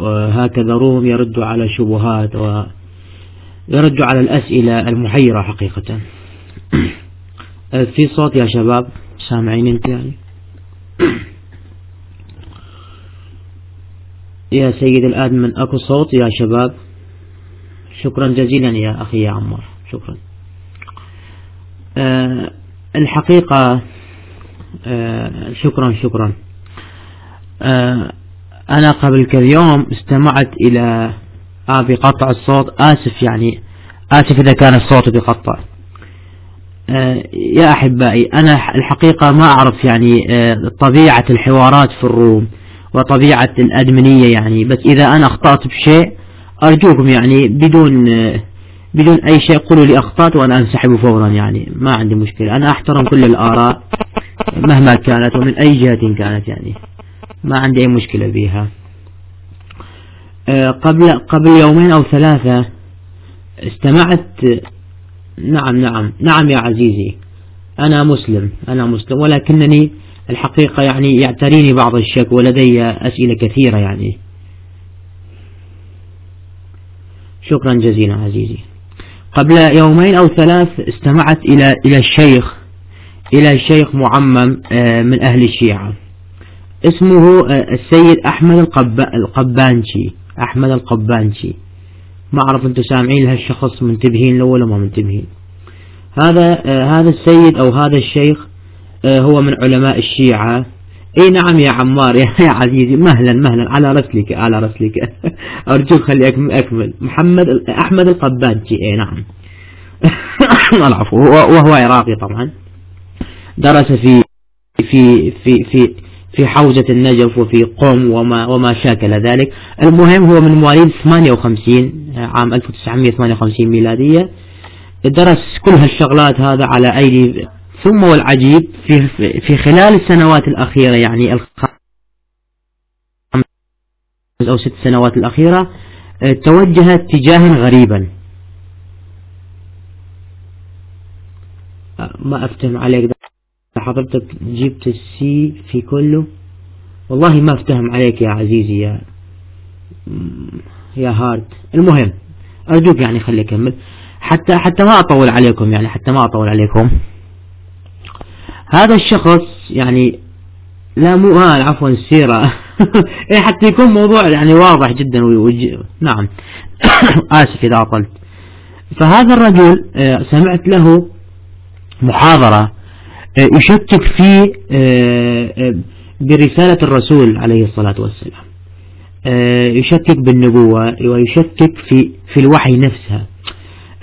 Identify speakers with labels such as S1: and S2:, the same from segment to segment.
S1: وهكذا روم يرد على شبهات ويرد على الأسئلة المحيرة حقيقة. في صوت يا شباب. سامعين أنت يعني؟ يا سيد الآدمن أكو صوت يا شباب. شكرا جزيلا يا أخي يا عمار. شكرا. أه الحقيقة أه شكرا شكرا. أه أنا قبل كذ يوم استمعت إلى آه بقطع الصوت آسف يعني آسف إذا كان الصوت بقطع آه يا أحبائي أنا الحقيقة ما أعرف يعني آه طبيعة الحوارات في الروم وطبيعة الأدمنية يعني بس إذا أنا أخطأت بشيء أرجوكم يعني بدون آه بدون أي شيء قولوا لي أخطأت وأنا أنسحب فورا يعني ما عندي مشكلة. أنا أحترم كل الآراء مهما كانت ومن أي جهة كانت يعني. ما عندي أي مشكلة بها قبل قبل يومين أو ثلاثة استمعت نعم نعم نعم يا عزيزي أنا مسلم أنا مسلم ولكنني الحقيقة يعني يعتريني بعض الشك ولدي أسئلة كثيرة يعني. شكرا جزيلا عزيزي. قبل يومين أو ثلاث استمعت إلى إلى الشيخ إلى الشيخ معمم من أهل الشيعة. اسمه السيد أحمد القبانشي أحمد القبانشي. ما أعرف أنتم سامعين لهالشخص منتبهين له ولا ما منتبهين. هذا هذا السيد أو هذا الشيخ هو من علماء الشيعة. إي نعم يا عمار يا عزيزي مهلا مهلا على رسلك على رسلك. أرجوك خلي أكمل. محمد أحمد القبانشي إي نعم. العفو وهو عراقي طبعا. درس في في في في في حوزة النجف وفي قم وما وما شاكل ذلك. المهم هو من مواليد 58 عام 1958 ميلادية. درس كل هالشغلات هذا على أيدي. ثم والعجيب في في خلال السنوات الأخيرة يعني الخمس أو ست سنوات الأخيرة توجه اتجاها غريبا. ما أفتهم عليك. حضرتك جبت السي في كله؟ والله ما افتهم عليك يا عزيزي يا يا هارد المهم أرجوك يعني خلي أكمل حتى حتى ما أطول عليكم يعني حتى ما أطول عليكم. هذا الشخص يعني لا مو ها عفوا السيرة إيه حتى يكون موضوع يعني واضح جدا ويوجه نعم. آسف إذا أطلت. فهذا الرجل سمعت له محاضرة يشكك في برسالة الرسول عليه الصلاة والسلام. يشكك بالنبوة ويشكك في في الوحي نفسها.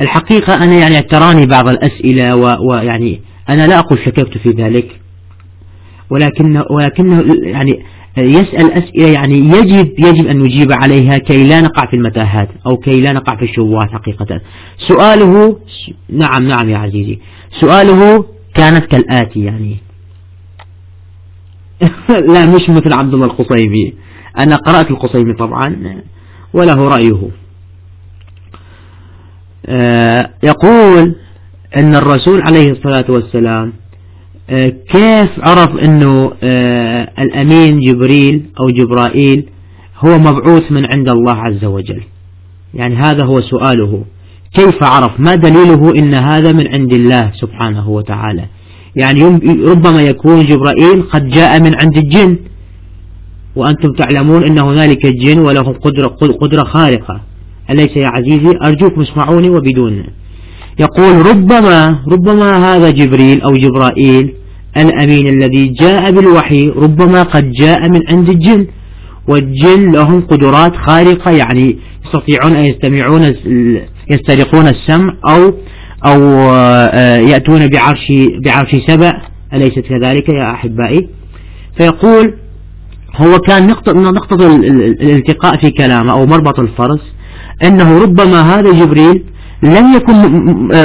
S1: الحقيقة أنا يعني اعتراني بعض الأسئلة ويعني أنا لا أقول شككت في ذلك. ولكنه ولكنه يعني يسأل أسئلة يعني يجب يجب أن نجيب عليها كي لا نقع في المتاهات أو كي لا نقع في الشبهات حقيقة. سؤاله نعم نعم يا عزيزي. سؤاله كانت كالآتي يعني. لا مش مثل عبد الله القصيمي أنا قرأت القصيمي طبعا وله رأيه. يقول أن الرسول عليه الصلاة والسلام كيف عرف أنه الأمين جبريل أو جبرائيل هو مبعوث من عند الله عز وجل؟ يعني هذا هو سؤاله. كيف عرف؟ ما دليله إن هذا من عند الله سبحانه وتعالى. يعني ربما يكون جبرائيل قد جاء من عند الجن. وأنتم تعلمون أن هنالك الجن ولهم قدرة, قدرة خارقة. أليس يا عزيزي؟ أرجوك مسمعوني وبدون. يقول ربما ربما هذا جبريل أو جبرائيل الأمين الذي جاء بالوحي ربما قد جاء من عند الجن. والجن لهم قدرات خارقة يعني يستطيعون أن يستمعون يسترقون السمع أو أو يأتون بعرش بعرش سبع أليست كذلك يا أحبائي؟ فيقول هو كان نقطة نقطة الالتقاء في كلامه أو مربط الفرس أنه ربما هذا جبريل لم يكن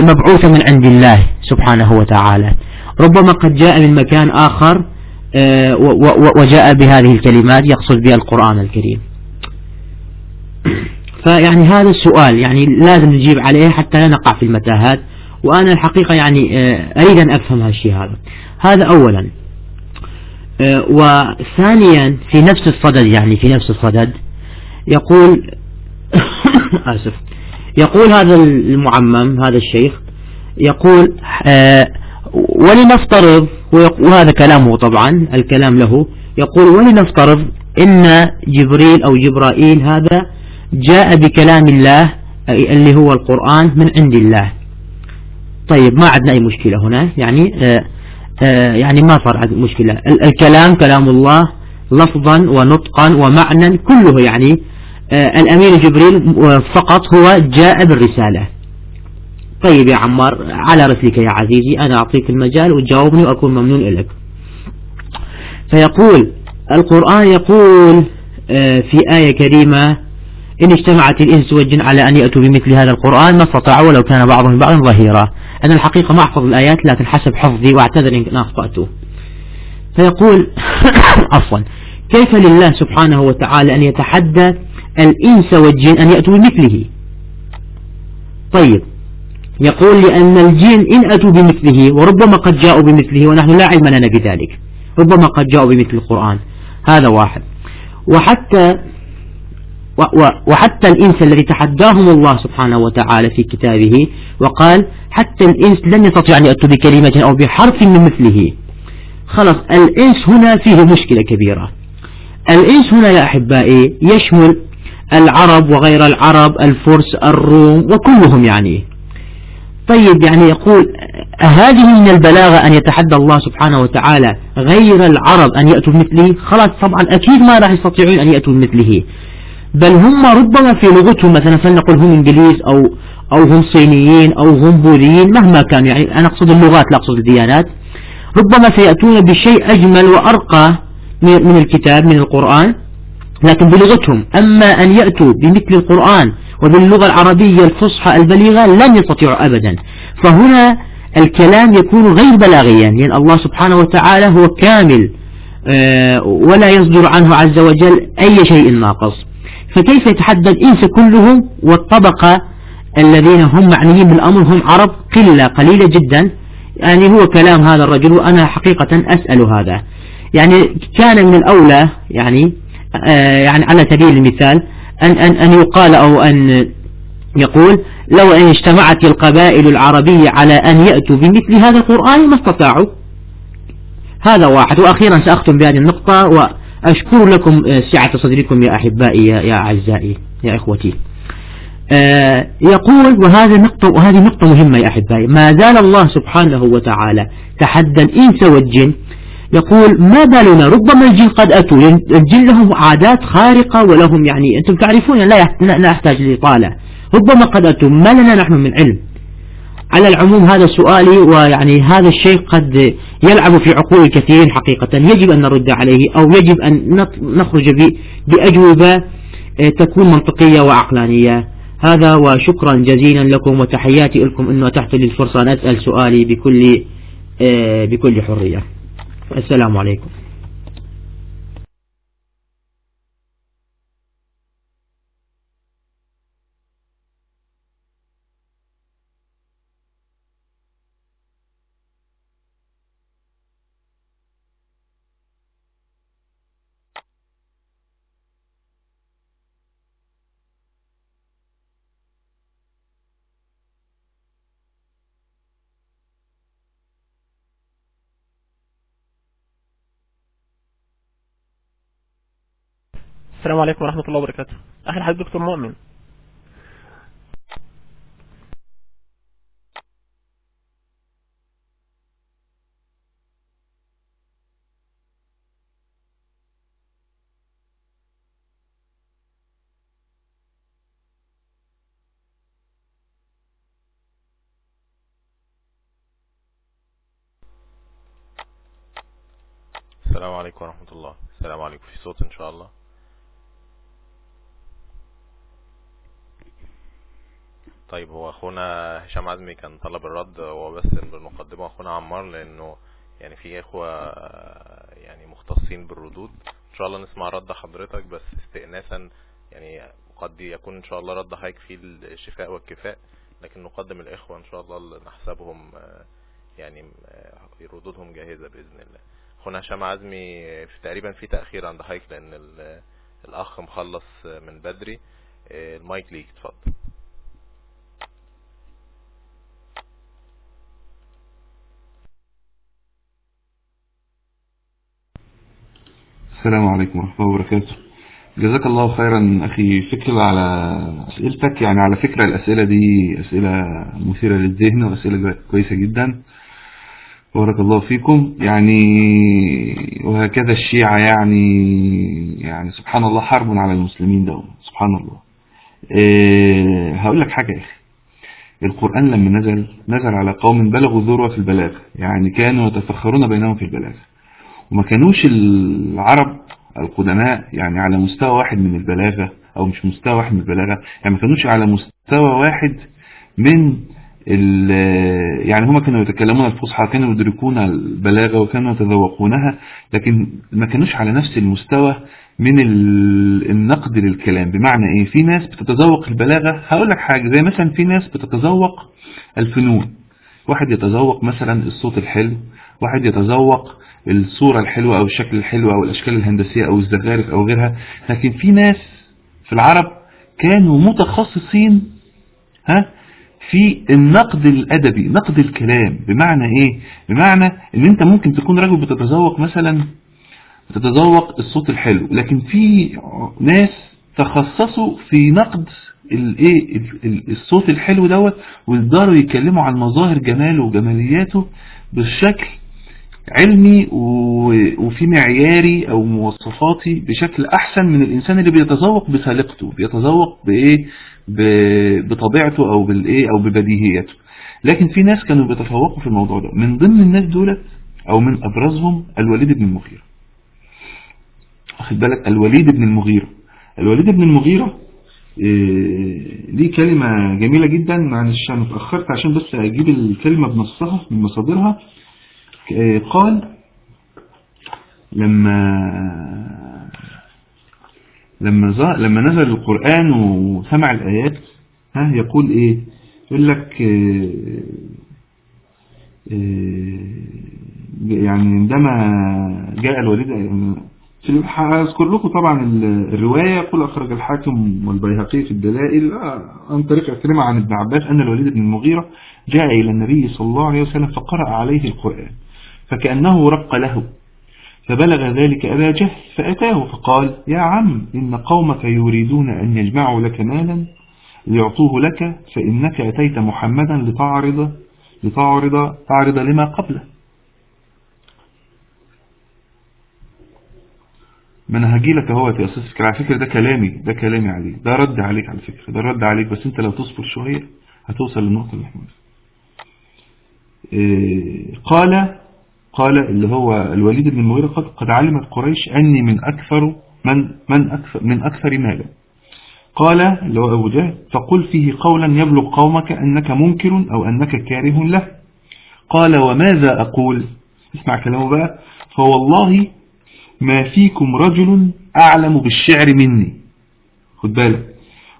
S1: مبعوثا من عند الله سبحانه وتعالى. ربما قد جاء من مكان آخر وجاء بهذه الكلمات يقصد بها القرآن الكريم. فيعني هذا السؤال يعني لازم نجيب عليه حتى لا نقع في المتاهات وأنا الحقيقة يعني أريد أن أفهم هالشيء هذا. هذا أولا. وثانيا في نفس الصدد يعني في نفس الصدد يقول آسف. يقول هذا المعمم هذا الشيخ يقول آه ولنفترض وهذا كلامه طبعا الكلام له يقول ولنفترض إن جبريل أو جبرائيل هذا جاء بكلام الله اللي هو القرآن من عند الله. طيب ما عندنا أي مشكلة هنا؟ يعني آه آه يعني ما صار مشكلة. الكلام كلام الله لفظا ونطقا ومعنى كله يعني. آه الأمير جبريل فقط هو جاء بالرسالة. طيب يا عمار على رسلك يا عزيزي أنا أعطيك المجال وتجاوبني وأكون ممنون لك فيقول القرآن يقول في آية كريمة إن اجتمعت الإنس والجن على أن يأتوا بمثل هذا القرآن ما استطاعوا ولو كان بعضهم بعض ظهيرا. أنا الحقيقة ما أحفظ الآيات لكن حسب حفظي واعتذر إن أخطأت. فيقول عفوا كيف لله سبحانه وتعالى أن يتحدى الإنس والجن أن يأتوا بمثله؟ طيب يقول لأن الجن إن أتوا بمثله وربما قد جاءوا بمثله ونحن لا علم لنا بذلك. ربما قد جاءوا بمثل القرآن. هذا واحد. وحتى وحتى الإنس الذي تحداهم الله سبحانه وتعالى في كتابه وقال حتى الإنس لن يستطيع أن يأتوا بكلمة أو بحرف من مثله. خلاص الإنس هنا فيه مشكلة كبيرة. الإنس هنا يا أحبائي يشمل العرب وغير العرب الفرس الروم وكلهم يعني. طيب يعني يقول هذه من البلاغة أن يتحدى الله سبحانه وتعالى غير العرب أن يأتوا بمثله؟ خلاص طبعا أكيد ما راح يستطيعون أن يأتوا بمثله. بل هم ربما في لغتهم مثلا فلنقل هم إنجليز أو أو هم صينيين أو هم بوذيين مهما كان يعني أنا أقصد اللغات لا أقصد الديانات. ربما سيأتون بشيء أجمل وأرقى من الكتاب من القرآن لكن بلغتهم. أما أن يأتوا بمثل القرآن وباللغة العربية الفصحى البليغة لن يستطيعوا أبدا. فهنا الكلام يكون غير بلاغيا. لأن الله سبحانه وتعالى هو كامل آه، ولا يصدر عنه عز وجل أي شيء ناقص. فكيف يتحدى الإنس كلهم والطبقة الذين هم معنيين بالأمر هم عرب قلة قليلة جدا؟ يعني هو كلام هذا الرجل وأنا حقيقة أسأل هذا. يعني كان من الأولى يعني آه، يعني على سبيل المثال أن, أن, أن يقال أو أن يقول لو أن اجتمعت القبائل العربية على أن يأتوا بمثل هذا القرآن ما استطاعوا. هذا واحد. وأخيرا سأختم بهذه النقطة وأشكر لكم آه، سعة صدركم يا أحبائي يا أعزائي يا إخوتي. آه يقول وهذه نقطة وهذه نقطة مهمة يا أحبائي. ما زال الله سبحانه وتعالى تحدى الإنس والجن. يقول ما بالنا ربما الجن قد أتوا الجن لهم عادات خارقة ولهم يعني أنتم تعرفون لا لا أحتاج لإطالة ربما قد أتوا ما لنا نحن من علم. على العموم هذا سؤالي ويعني هذا الشيء قد يلعب في عقول الكثيرين حقيقة. يجب أن نرد عليه أو يجب أن نخرج بأجوبة آه، تكون منطقية وعقلانية. هذا وشكرا جزيلا لكم وتحياتي لكم أنه أتحت لي الفرصة أن أسأل سؤالي بكل آه، بكل حرية. السلام عليكم.
S2: السلام عليكم ورحمة الله وبركاته. أهلا حضرتك دكتور مؤمن
S3: السلام عليكم ورحمة الله السلام عليكم في صوت ان شاء الله طيب هو اخونا هشام عزمي كان طلب الرد هو بس بالمقدمة. اخونا عمار لأنه يعني في اخوة يعني مختصين بالردود. ان شاء الله نسمع رد حضرتك بس استئناسا يعني قد يكون ان شاء الله رد حضرتك فيه الشفاء والكفاء لكن نقدم الاخوة ان شاء الله نحسبهم يعني ردودهم جاهزة بإذن الله. اخونا هشام عزمي في تقريبا في تأخير عند حضرتك لأن الأخ مخلص من بدري آه، المايك ليك اتفضل.
S4: السلام عليكم ورحمة الله وبركاته. جزاك الله خيرا أخي فكر على أسئلتك يعني على فكرة الأسئلة دي أسئلة مثيرة للذهن وأسئلة كويسة جدا. بارك الله فيكم. يعني وهكذا الشيعة يعني يعني سبحان الله حرب على المسلمين ده سبحان الله. إيه هقول لك حاجة يا أخي. القرآن لما نزل نزل على قوم بلغوا الذروة في البلاغة يعني كانوا يتفخرون بينهم في البلاغة. وما كانوش العرب القدماء يعني على مستوى واحد من البلاغة أو مش مستوى واحد من البلاغة يعني ما كانوش على مستوى واحد من يعني هما كانوا يتكلمون الفصحى كانوا يدركون البلاغة وكانوا يتذوقونها لكن ما كانوش على نفس المستوى من النقد للكلام. بمعنى إيه؟ في ناس بتتذوق البلاغة. هقول لك حاجة زي مثلا في ناس بتتذوق الفنون. واحد يتذوق مثلا الصوت الحلو واحد يتذوق الصورة الحلوة أو الشكل الحلو أو الأشكال الهندسية أو الزخارف أو غيرها لكن في ناس في العرب كانوا متخصصين ها في النقد الأدبي نقد الكلام بمعنى إيه؟ بمعنى إن أنت ممكن تكون راجل بتتذوق مثلا بتتذوق الصوت الحلو لكن في ناس تخصصوا في نقد الايه الصوت الحلو دوت ويقدروا يتكلموا عن مظاهر جماله وجمالياته بالشكل علمي وفي معياري أو مواصفاتي بشكل أحسن من الإنسان اللي بيتذوق بسالقته بيتذوق بايه بطبيعته أو بالإيه أو ببديهيته لكن في ناس كانوا بيتفوقوا في الموضوع ده. من ضمن الناس دولت أو من أبرزهم الوليد بن المغيرة. واخد بالك؟ الوليد بن المغيرة. الوليد بن المغيرة إيه ليه كلمة جميلة جدا معلش أنا اتأخرت عشان بس أجيب الكلمة بنصها من مصادرها. قال لما لما لما نزل القرآن وسمع الآيات ها يقول إيه؟ يقول لك يعني عندما جاء الوليد أذكر لكم طبعا الرواية يقول أخرج الحاكم والبيهقي في الدلائل عن طريق أكرمة عن ابن عباس أن الوليد بن المغيرة جاء إلى النبي صلى الله عليه وسلم فقرأ عليه القرآن. فكأنه رق له. فبلغ ذلك أبا جهل فأتاه فقال يا عم إن قومك يريدون أن يجمعوا لك مالا ليعطوه لك فإنك أتيت محمدا لتعرض لتعرض تعرض لما قبله. ما أنا لك اهوت يا أستاذ على فكرة ده كلامي ده كلامي عليك ده رد عليك على فكرة ده رد عليك بس أنت لو تصبر شوية هتوصل للنقطة اللي إحنا إيه قال قال اللي هو الوليد بن المغيرة قد, قد علمت قريش أني من أكثر من من أكثر من أكثر مالا. قال اللي هو أبو جهل فقل فيه قولا يبلغ قومك أنك منكر أو أنك كاره له. قال وماذا أقول؟ اسمع كلامه بقى. فوالله ما فيكم رجل أعلم بالشعر مني. خد بالك.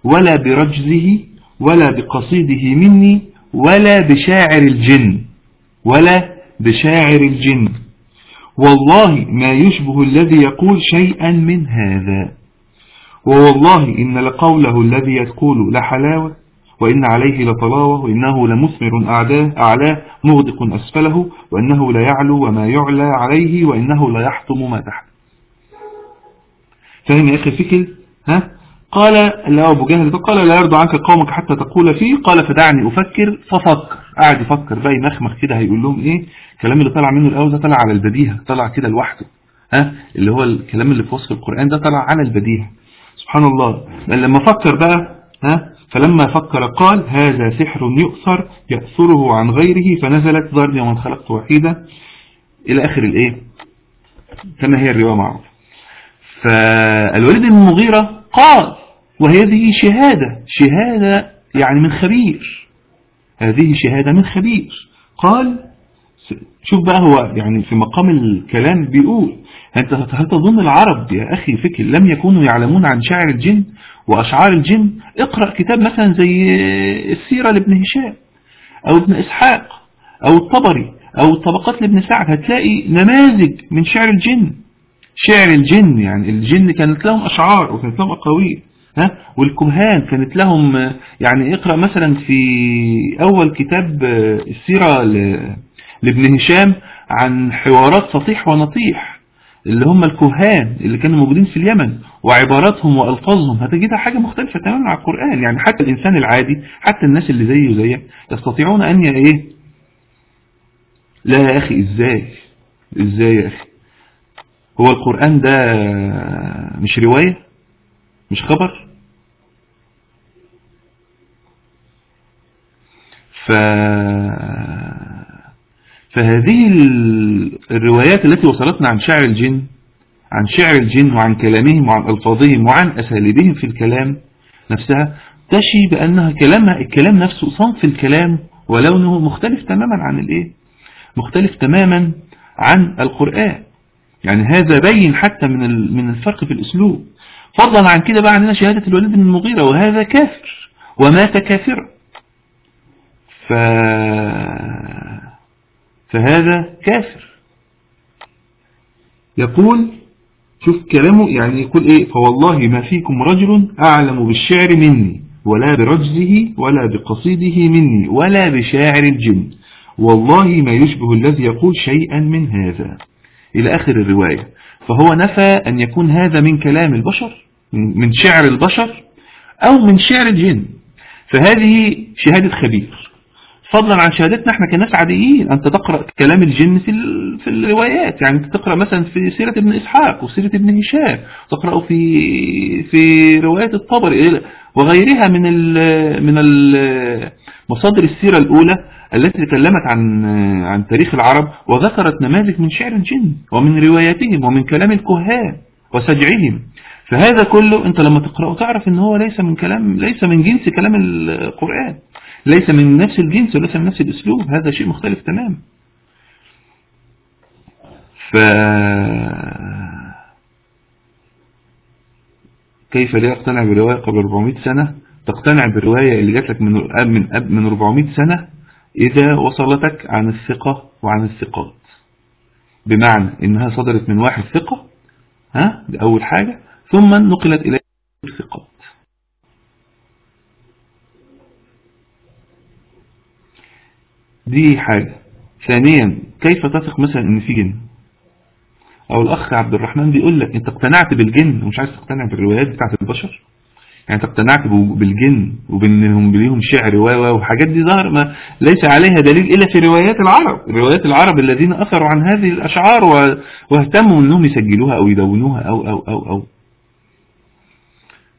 S4: ولا برجزه ولا بقصيده مني ولا بشاعر الجن ولا بشاعر الجن. والله ما يشبه الذي يقول شيئا من هذا. ووالله إن لقوله الذي يقول لحلاوة وإن عليه لطلاوة وإنه لمثمر أعداه أعلاه مغدق أسفله وإنه لا يعلو وما يعلى عليه وإنه لا يحطم ما تحت. فهم يا أخي فكر ها؟ قال لا أبو جهل قال لا يرضى عنك قومك حتى تقول فيه قال فدعني أفكر ففكر. قاعد يفكر بقى يمخمخ كده هيقول لهم إيه؟ الكلام اللي طلع منه الأول ده طلع على البديهة طلع كده لوحده ها؟ اللي هو الكلام اللي في وصف القرآن ده طلع على البديهة. سبحان الله. لما فكر بقى ها؟ فلما فكر قال هذا سحر يؤثر يأثره عن غيره فنزلت ذرني ومن خلقت وحيدا. إلى آخر الإية. كما هي الرواية معروفة. فالوليد المغيرة قال وهذه شهادة. شهادة يعني من خبير. هذه شهادة من خبير. قال شوف بقى هو يعني في مقام الكلام بيقول أنت هل تظن العرب يا أخي فكر لم يكونوا يعلمون عن شاعر الجن وأشعار الجن؟ اقرأ كتاب مثلا زي السيرة لابن هشام أو ابن إسحاق أو الطبري أو الطبقات لابن سعد. هتلاقي نماذج من شعر الجن. شعر الجن يعني الجن كانت لهم أشعار وكانت لهم أقاويل. ها؟ والكهان كانت لهم يعني اقرأ مثلا في أول كتاب السيرة لابن هشام عن حوارات سطيح ونطيح اللي هم الكهان اللي كانوا موجودين في اليمن وعباراتهم وألفاظهم. هتجدها حاجة مختلفة تماما عن القرآن. يعني حتى الإنسان العادي حتى الناس اللي زيه وزيك يستطيعون أن إيه؟ لا يا أخي إزاي؟ إزاي يا أخي؟ هو القرآن ده مش رواية؟ مش خبر؟ فهذه الروايات التي وصلتنا عن شعر الجن عن شعر الجن وعن كلامهم وعن ألفاظهم وعن أساليبهم في الكلام نفسها تشي بأنها كلامها الكلام نفسه صنف الكلام ولونه مختلف تماما عن الإيه؟ مختلف تماما عن القرآن. يعني هذا بين حتى من من الفرق في الأسلوب. فضلا عن كده بقى عندنا شهادة الوليد بن المغيرة وهذا كافر ومات كافرا. ف... فهذا كافر. يقول شوف كلامه يعني يقول إيه؟ فوالله ما فيكم رجل أعلم بالشعر مني ولا برجزه ولا بقصيده مني ولا بشاعر الجن. والله ما يشبه الذي يقول شيئا من هذا. إلى آخر الرواية. فهو نفى أن يكون هذا من كلام البشر من شعر البشر أو من شعر الجن. فهذه شهادة خبير. فضلا عن شهادتنا إحنا كناس عاديين أنت تقرأ كلام الجن في في الروايات يعني أنت تقرأ مثلا في سيرة ابن إسحاق وسيرة ابن هشام تقرأ في في روايات الطبري وغيرها من من مصادر السيرة الأولى التي تكلمت عن عن تاريخ العرب وذكرت نماذج من شعر الجن ومن رواياتهم ومن كلام الكهان وسجعهم. فهذا كله أنت لما تقرأه تعرف إن هو ليس من كلام ليس من جنس كلام القرآن. ليس من نفس الجنس وليس من نفس الأسلوب. هذا شيء مختلف تماما ف كيف لا يقتنع برواية قبل 400 سنة؟ تقتنع بالرواية اللي جات لك من من من 400 سنة إذا وصلتك عن الثقة وعن الثقات. بمعنى إنها صدرت من واحد ثقة ها دي أول حاجة ثم نقلت إلى الثقات دي حاجة. ثانيا كيف تثق مثلا إن في جن؟ أو الأخ عبد الرحمن بيقول لك أنت اقتنعت بالجن ومش عايز تقتنع بالروايات بتاعت البشر؟ يعني أنت اقتنعت بالجن وبانهم ليهم شعر و وحاجات دي ظهر ما ليس عليها دليل إلا في روايات العرب. روايات العرب الذين أثروا عن هذه الأشعار واهتموا إنهم يسجلوها أو يدونوها أو أو أو أو.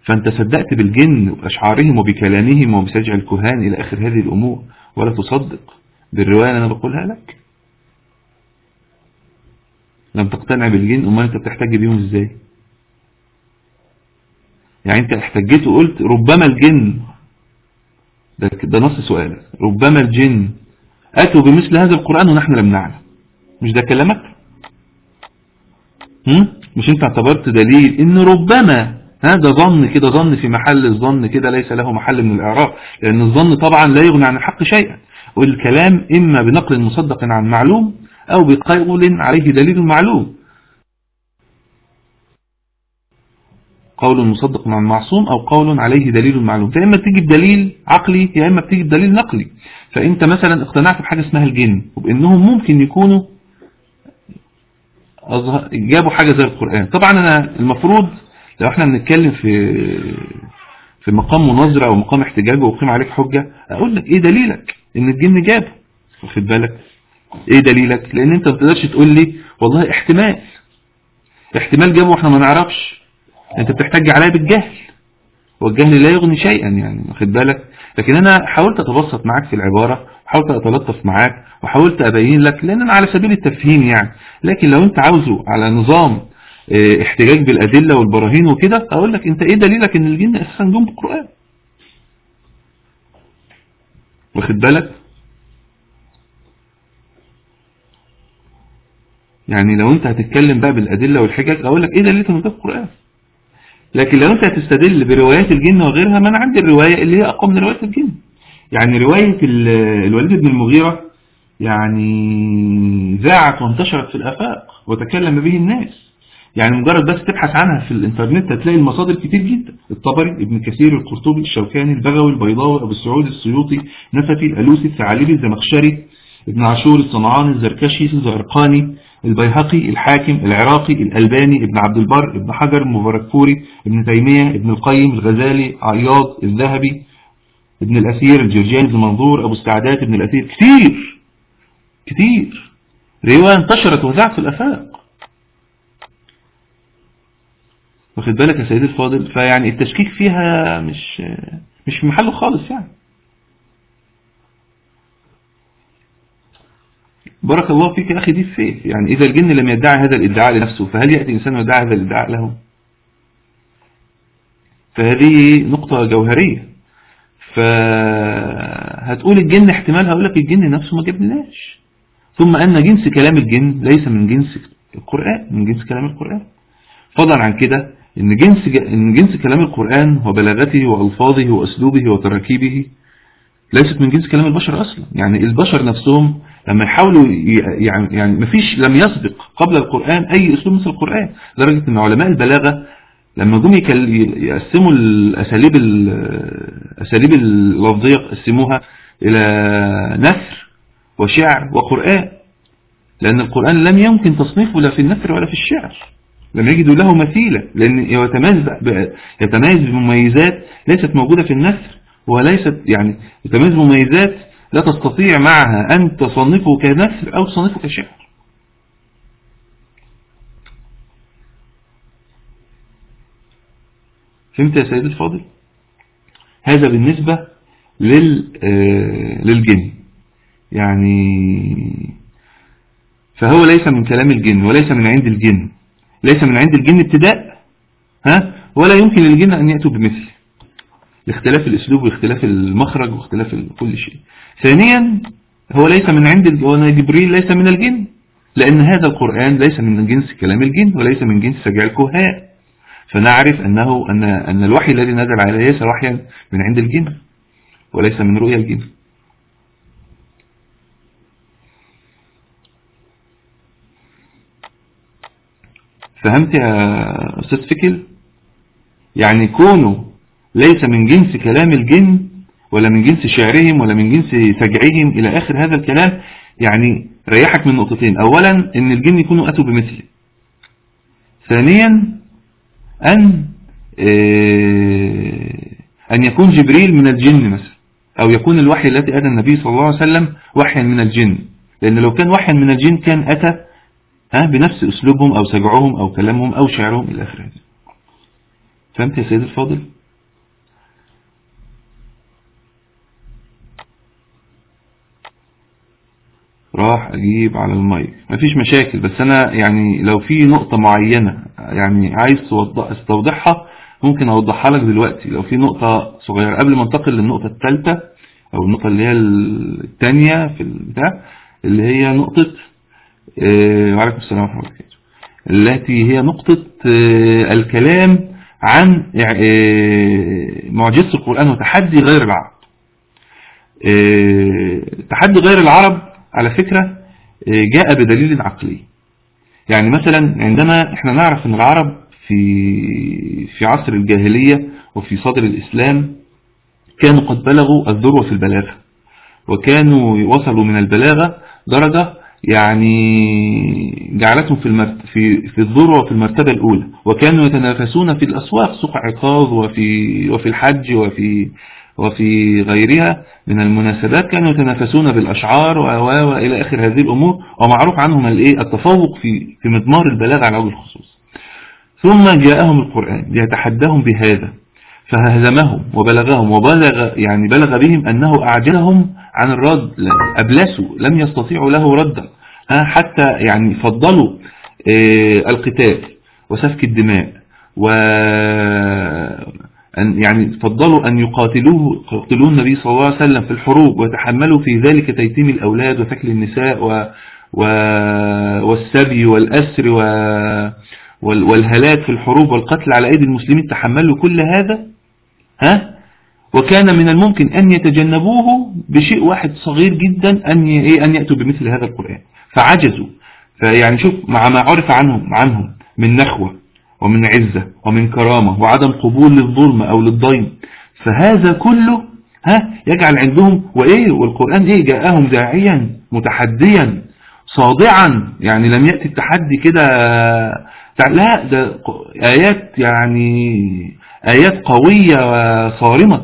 S4: فأنت صدقت بالجن واشعارهم وبكلامهم وبسجع الكهان إلى آخر هذه الأمور ولا تصدق. بالرواية اللي أنا بقولها لك؟ لم تقتنع بالجن أمال أنت بتحتاج بيهم إزاي؟ يعني أنت احتجيت وقلت ربما الجن. ده, ده نص سؤالك. ربما الجن. أتوا بمثل هذا القرآن ونحن لم نعلم. مش ده كلامك؟ مش أنت اعتبرت دليل إن ربما هذا ظن كده ظن في محل الظن كده ليس له محل من الإعراب لأن الظن طبعا لا يغني عن الحق شيئا. والكلام إما بنقل مصدق عن معلوم أو بقول عليه دليل معلوم. قول مصدق عن معصوم أو قول عليه دليل معلوم. فإما بتيجي بدليل عقلي يا إما بتيجي بدليل نقلي. فأنت مثلا اقتنعت بحاجة اسمها الجن وبأنهم ممكن يكونوا جابوا حاجة زي القرآن. طبعا أنا المفروض لو إحنا بنتكلم في في مقام مناظرة أو مقام احتجاج وقيم عليك حجة أقول لك إيه دليلك؟ إن الجن جابه واخد بالك؟ إيه دليلك؟ لأن أنت ما تقدرش تقول لي والله احتمال. احتمال جابه وإحنا ما نعرفش. أنت بتحتج عليا بالجهل. والجهل لا يغني شيئا يعني واخد بالك؟ لكن أنا حاولت أتبسط معاك في العبارة حاولت أتلطف معاك وحاولت أبين لك لأن أنا على سبيل التفهيم يعني. لكن لو أنت عاوزه على نظام احتجاج بالأدلة والبراهين وكده أقول لك أنت إيه دليلك إن الجن أساسا جم بالقرآن واخد بالك؟ يعني لو انت هتتكلم بقى بالأدلة والحجج أقول لك إيه دليلك من القرآن؟ لكن لو انت هتستدل بروايات الجن وغيرها ما أنا عندي الرواية اللي هي أقوى من روايات الجن. يعني رواية الوليد بن المغيرة يعني ذاعت وانتشرت في الآفاق وتكلم به الناس. يعني مجرد بس تبحث عنها في الإنترنت هتلاقي المصادر كتير جدا. الطبري ابن كثير القرطبي الشوكاني البغوي البيضاوي أبو السعود السيوطي نففي الألوسي الثعالبي الزمخشري ابن عاشور الصنعاني الزركشي الزهرقاني البيهقي الحاكم العراقي الألباني ابن عبد البر ابن حجر المباركفوري ابن تيمية ابن القيم الغزالي عياض الذهبي ابن الأثير الجرجاني ابن منظور أبو السعدات ابن الأثير. كتير. كتير. رواية انتشرت وزعت في الأفاق. واخد بالك يا سيدي الفاضل؟ فيعني التشكيك فيها مش مش في محله خالص يعني. بارك الله فيك يا أخي دي السيف يعني إذا الجن لم يدعي هذا الإدعاء لنفسه فهل يأتي إنسان ويدعي هذا الإدعاء له؟ فهذه نقطة جوهرية. فهتقول الجن احتمال هقول لك الجن نفسه ما جبناش ثم أن جنس كلام الجن ليس من جنس القرآن من جنس كلام القرآن. فضلا عن كده إن جنس, إن جنس كلام القرآن وبلاغته وألفاظه وأسلوبه وتراكيبه ليست من جنس كلام البشر أصلا. يعني البشر نفسهم لما يحاولوا يعني يعني مفيش لم يسبق قبل القرآن أي أسلوب مثل القرآن لدرجة أن علماء البلاغة لما جم يقسموا الأساليب الأساليب اللفظية قسموها إلى نثر وشعر وقرآن لأن القرآن لم يمكن تصنيفه لا في النثر ولا في الشعر. لم يجدوا له مثيلة لأن يتميز بمميزات ليست موجودة في النثر وليست يعني يتميز بمميزات لا تستطيع معها أن تصنفه كنثر أو تصنفه كشعر. فهمت يا سيد الفاضل؟ هذا بالنسبة لل للجن. يعني فهو ليس من كلام الجن وليس من عند الجن. ليس من عند الجن ابتداء ها؟ ولا يمكن للجن أن يأتوا بمثله لاختلاف الأسلوب واختلاف المخرج واختلاف كل شيء. ثانيا هو ليس من عند جبريل ليس من الجن. لأن هذا القرآن ليس من جنس كلام الجن وليس من جنس سجع الكهان. فنعرف أنه أن أن الوحي الذي نزل عليه ليس وحيا من عند الجن وليس من رؤيا الجن. فهمت يا أستاذ فكل يعني كونه ليس من جنس كلام الجن ولا من جنس شعرهم ولا من جنس سجعهم إلى آخر هذا الكلام يعني ريحك من نقطتين. أولا أن الجن يكونوا أتوا بمثله ثانيا أن أن يكون جبريل من الجن مثلا أو يكون الوحي الذي أتى النبي صلى الله عليه وسلم وحيا من الجن. لأن لو كان وحيا من الجن كان أتى ها بنفس أسلوبهم أو سجعهم أو كلامهم أو شعرهم إلى آخره. فهمت يا سيد الفاضل؟ راح أجيب على المايك. مفيش مشاكل بس أنا يعني لو في نقطة معينة يعني عايز استوضحها ممكن أوضحها لك دلوقتي. لو في نقطة صغيرة قبل ما انتقل للنقطة الثالثة أو النقطة اللي هي الثانية في البتاع اللي هي نقطة وعليكم السلام ورحمة الله وبركاته. التي هي نقطة آه الكلام عن آه معجزة القرآن وتحدي غير العرب. تحدي غير العرب على فكرة جاء بدليل عقلي. يعني مثلا عندما إحنا نعرف إن العرب في في عصر الجاهلية وفي صدر الإسلام كانوا قد بلغوا الذروة في البلاغة وكانوا وصلوا من البلاغة درجة يعني جعلتهم في المرت في في الذروة في المرتبة الأولى وكانوا يتنافسون في الأسواق سوق عكاظ وفي وفي الحج وفي وفي غيرها من المناسبات كانوا يتنافسون بالأشعار وإلى آخر هذه الأمور ومعروف عنهم الايه التفوق في في مضمار البلاغة على وجه الخصوص. ثم جاءهم القرآن ليتحداهم بهذا. فهزمهم وبلغهم وبلغ يعني بلغ بهم أنه أعجلهم عن الرد أبلسوا لم يستطيعوا له ردا حتى يعني فضلوا القتال وسفك الدماء و أن يعني فضلوا أن يقاتلوه يقتلوا النبي صلى الله عليه وسلم في الحروب ويتحملوا في ذلك تيتيم الأولاد وتكل النساء و و والسبي والأسر و والهلاك في الحروب والقتل على أيدي المسلمين تحملوا كل هذا ها؟ وكان من الممكن أن يتجنبوه بشيء واحد صغير جدا أن أن يأتوا بمثل هذا القرآن. فعجزوا. فيعني شوف مع ما عرف عنهم عنهم من نخوة ومن عزة ومن كرامة وعدم قبول للظلم أو للضيم. فهذا كله ها يجعل عندهم وإيه والقرآن إيه جاءهم داعيا متحديا صادعا. يعني لم يأتي التحدي كده. لا ده آيات يعني آيات قوية وصارمة.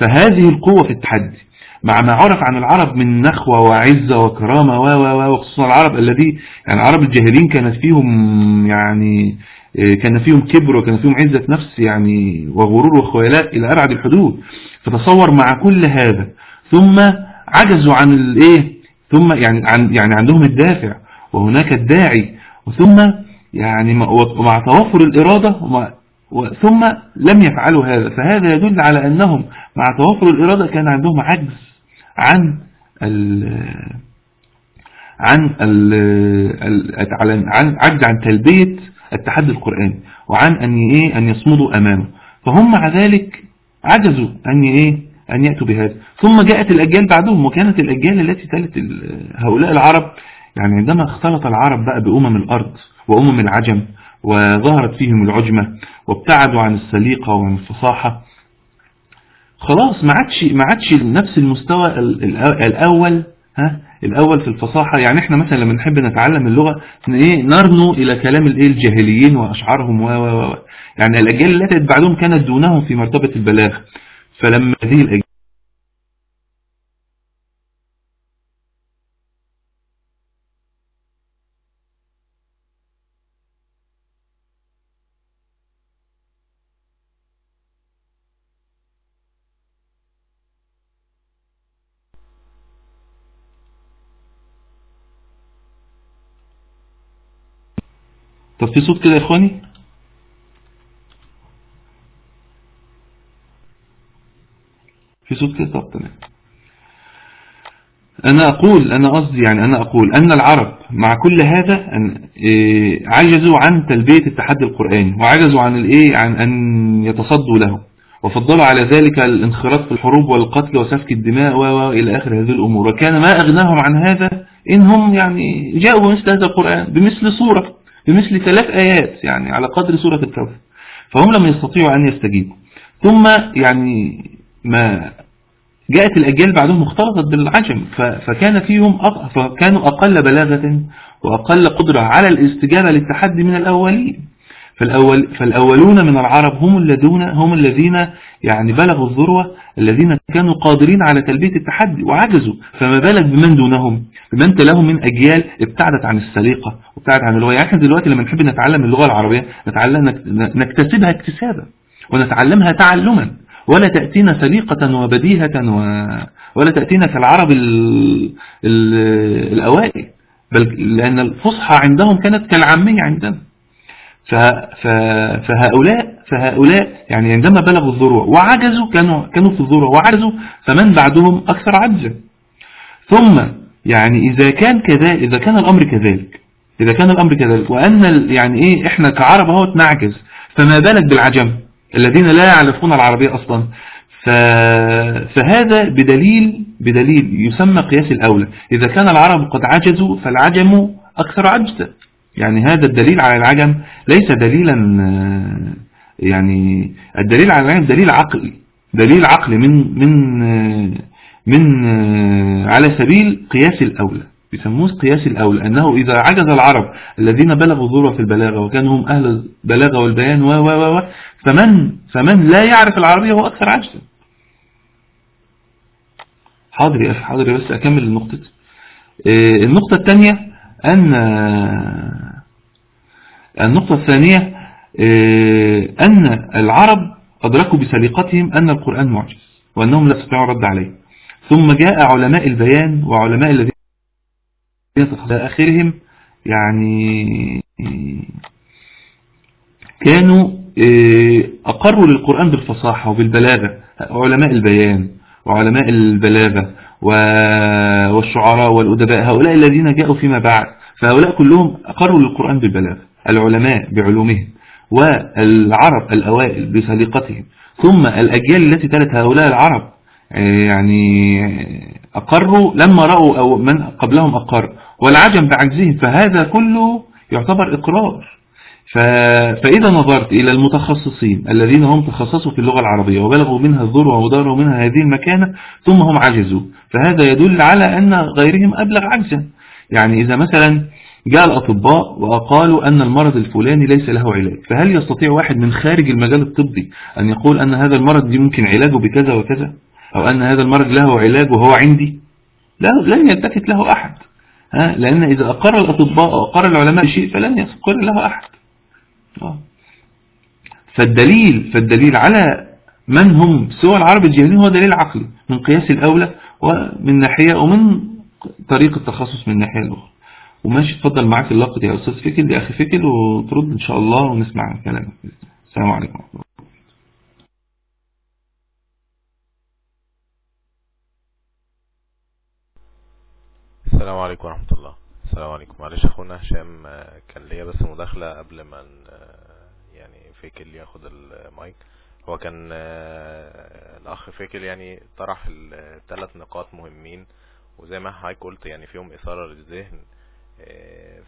S4: فهذه القوة في التحدي. مع ما عرف عن العرب من نخوة وعزة وكرامة وخصوصا العرب الذي يعني العرب الجاهلين كانت فيهم يعني كان فيهم كبر وكان فيهم عزة نفس يعني وغرور وخيلاء إلى أبعد الحدود. فتصور مع كل هذا. ثم عجزوا عن الايه ثم يعني عن يعني عندهم الدافع. وهناك الداعي. وثم يعني مع توفر الإرادة ثم لم يفعلوا هذا. فهذا يدل على أنهم مع توفر الإرادة كان عندهم عجز عن ال عن ال عن عجز عن تلبية التحدي القرآني وعن أن إيه أن يصمدوا أمامه. فهم مع ذلك عجزوا أن إيه أن يأتوا بهذا. ثم جاءت الأجيال بعدهم وكانت الأجيال التي تلت هؤلاء العرب يعني عندما اختلط العرب بقى بأمم الأرض وأمم العجم وظهرت فيهم العجمة وابتعدوا عن السليقة وعن الفصاحة. خلاص ما عادش ما عادش نفس المستوى الأول ها الأول في الفصاحة. يعني إحنا مثلا لما نحب نتعلم اللغة إيه نرنو إلى كلام الايه الجاهليين وأشعارهم و و يعني الأجيال التي بعدهم كانت دونهم في مرتبة البلاغ. فلما هذه الأجيال طب في صوت كده يا إخواني؟ في صوت كده طب تمام. أنا أقول أنا قصدي يعني أنا أقول أن العرب مع كل هذا أن إيه عجزوا عن تلبية التحدي القرآني وعجزوا عن الإيه؟ عن أن يتصدوا له. وفضلوا على ذلك الانخراط في الحروب والقتل وسفك الدماء وإلى آخر هذه الأمور. وكان ما أغناهم عن هذا إنهم يعني جاءوا بمثل هذا القرآن بمثل صورة. بمثل ثلاث آيات يعني على قدر سورة الكوثر فهم لم يستطيعوا أن يستجيبوا. ثم يعني ما جاءت الأجيال بعدهم مختلطت بالعجم فكان فيهم فكانوا أقل بلاغة وأقل قدرة على الاستجابة للتحدي من الأولين. فالأول فالأولون من العرب هم الذين هم الذين يعني بلغوا الذروة الذين كانوا قادرين على تلبية التحدي وعجزوا. فما بالك بمن دونهم؟ بمن تلاهم من أجيال ابتعدت عن السليقة وابتعدت عن اللغة يعني إحنا دلوقتي لما نحب نتعلم اللغة العربية نتعلم نكتسبها اكتسابا ونتعلمها تعلما. ولا تأتينا سليقة وبديهة و... ولا تأتينا كالعرب ال... ال... الأوائل بل لأن الفصحى عندهم كانت كالعامية عندنا. فهؤلاء فهؤلاء يعني عندما بلغوا الذروة وعجزوا كانوا كانوا في الذروة وعجزوا فمن بعدهم أكثر عجزا. ثم يعني إذا كان كذا إذا كان الأمر كذلك إذا كان الأمر كذلك وأن يعني إيه إحنا كعرب أهوت نعجز فما بالك بالعجم الذين لا يعرفون العربية أصلا؟ فهذا بدليل بدليل يسمى قياس الأولى. إذا كان العرب قد عجزوا فالعجم أكثر عجزا. يعني هذا الدليل على العجم ليس دليلا يعني الدليل على العجم دليل عقلي دليل عقلي من من من على سبيل قياس الأولى. بيسموه قياس الأولى أنه إذا عجز العرب الذين بلغوا ذروة في البلاغة وكانوا هم أهل البلاغة والبيان و و و فمن فمن لا يعرف العربية هو أكثر عجزا. حاضر يا أخي حاضر بس أكمل النقطة. النقطة الثانية أن النقطة الثانية أن العرب أدركوا بسليقتهم أن القرآن معجز وأنهم لا يستطيعون الرد عليه. ثم جاء علماء البيان وعلماء الذين إلى آخرهم يعني كانوا أقروا للقرآن بالفصاحة وبالبلاغة. علماء البيان وعلماء البلاغة والشعراء والأدباء هؤلاء الذين جاءوا فيما بعد فهؤلاء كلهم أقروا للقرآن بالبلاغة. العلماء بعلومهم والعرب الأوائل بسليقتهم ثم الأجيال التي تلت هؤلاء العرب يعني أقروا لما رأوا أو من قبلهم أقر والعجم بعجزهم فهذا كله يعتبر إقرار. فإذا نظرت إلى المتخصصين الذين هم تخصصوا في اللغة العربية وبلغوا منها الذروة وداروا منها هذه المكانة ثم هم عجزوا فهذا يدل على أن غيرهم أبلغ عجزا. يعني إذا مثلا جاء الأطباء وقالوا أن المرض الفلاني ليس له علاج. فهل يستطيع واحد من خارج المجال الطبي أن يقول أن هذا المرض يمكن علاجه بكذا وكذا؟ أو أن هذا المرض له علاج وهو عندي؟ لا لن يلتفت له أحد. ها؟ لأن إذا أقر الأطباء أو أقر العلماء بشيء فلن يقر له أحد. آه. فالدليل فالدليل على من هم سوى العرب الجاهلين هو دليل عقلي من قياس الأولى ومن ناحية ومن طريق التخصص من ناحية الأخرى. وماشي اتفضل معاك اللقطة يا أستاذ فكل يا أخي فكل وترد إن شاء الله ونسمع كلامك. السلام عليكم.
S3: السلام عليكم ورحمة الله. السلام عليكم. معلش أخونا هشام كان ليا بس مداخلة قبل ما يعني فيكل ياخد المايك. هو كان الأخ فيكل يعني طرح ثلاث نقاط مهمين. وزي ما حضرتك قلت يعني فيهم إثارة للذهن.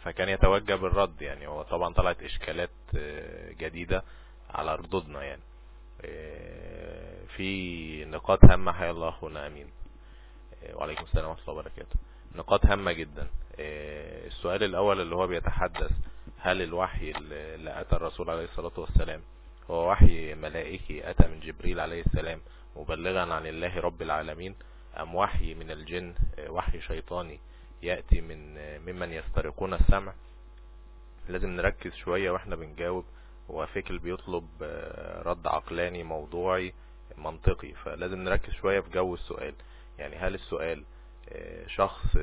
S3: فكان يتوجه بالرد يعني. هو طبعا طلعت إشكالات جديدة على ردودنا يعني. في نقاط هامة حيا الله أخونا أمين. وعليكم السلام ورحمة الله وبركاته. نقاط هامة جدا. السؤال الأول اللي هو بيتحدث هل الوحي اللي أتى الرسول عليه الصلاة والسلام هو وحي ملائكي أتى من جبريل عليه السلام مبلغا عن الله رب العالمين أم وحي من الجن وحي شيطاني يأتي من ممن يسترقون السمع. لازم نركز شوية وإحنا بنجاوب. هو فكر بيطلب رد عقلاني موضوعي منطقي. فلازم نركز شوية في جو السؤال. يعني هل السؤال شخص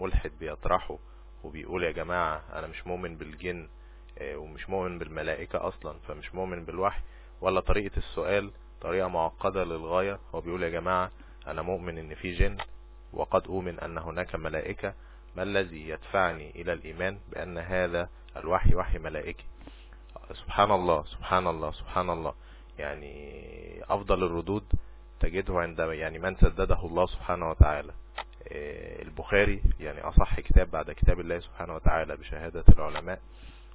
S3: ملحد بيطرحه وبيقول يا جماعة أنا مش مؤمن بالجن ومش مؤمن بالملائكة أصلا فمش مؤمن بالوحي ولا طريقة السؤال طريقة معقدة للغاية؟ هو بيقول يا جماعة أنا مؤمن إن في جن. وقد أؤمن أن هناك ملائكة ما الذي يدفعني إلى الإيمان بأن هذا الوحي وحي ملائكي سبحان الله سبحان الله سبحان الله. يعني أفضل الردود تجده عند يعني من سدده الله سبحانه وتعالى. البخاري يعني أصح كتاب بعد كتاب الله سبحانه وتعالى بشهادة العلماء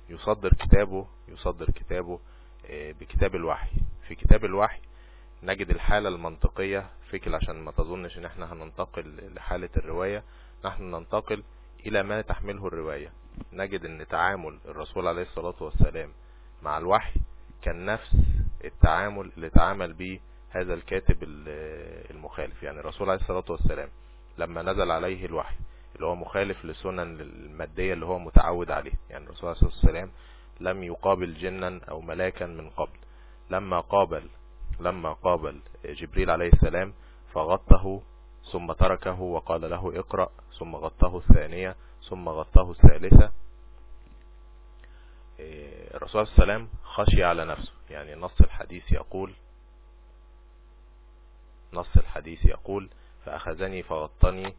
S3: يصدر كتابه يصدر كتابه بكتاب الوحي. في كتاب الوحي نجد الحالة المنطقية فكر عشان ما تظنش ان إحنا هننتقل لحالة الرواية نحن ننتقل إلى ما تحمله الرواية. نجد إن تعامل الرسول عليه الصلاة والسلام مع الوحي كان نفس التعامل اللي تعامل به هذا الكاتب المخالف. يعني الرسول عليه الصلاة والسلام لما نزل عليه الوحي اللي هو مخالف لسنن المادية اللي هو متعود عليه يعني الرسول عليه الصلاة والسلام لم يقابل جنا أو ملاكا من قبل. لما قابل لما قابل جبريل عليه السلام فغطه ثم تركه وقال له اقرأ ثم غطه الثانية ثم غطه الثالثة. الرسول صلى الله عليه وسلم خشي على نفسه. يعني نص الحديث يقول نص الحديث يقول فأخذني فغطني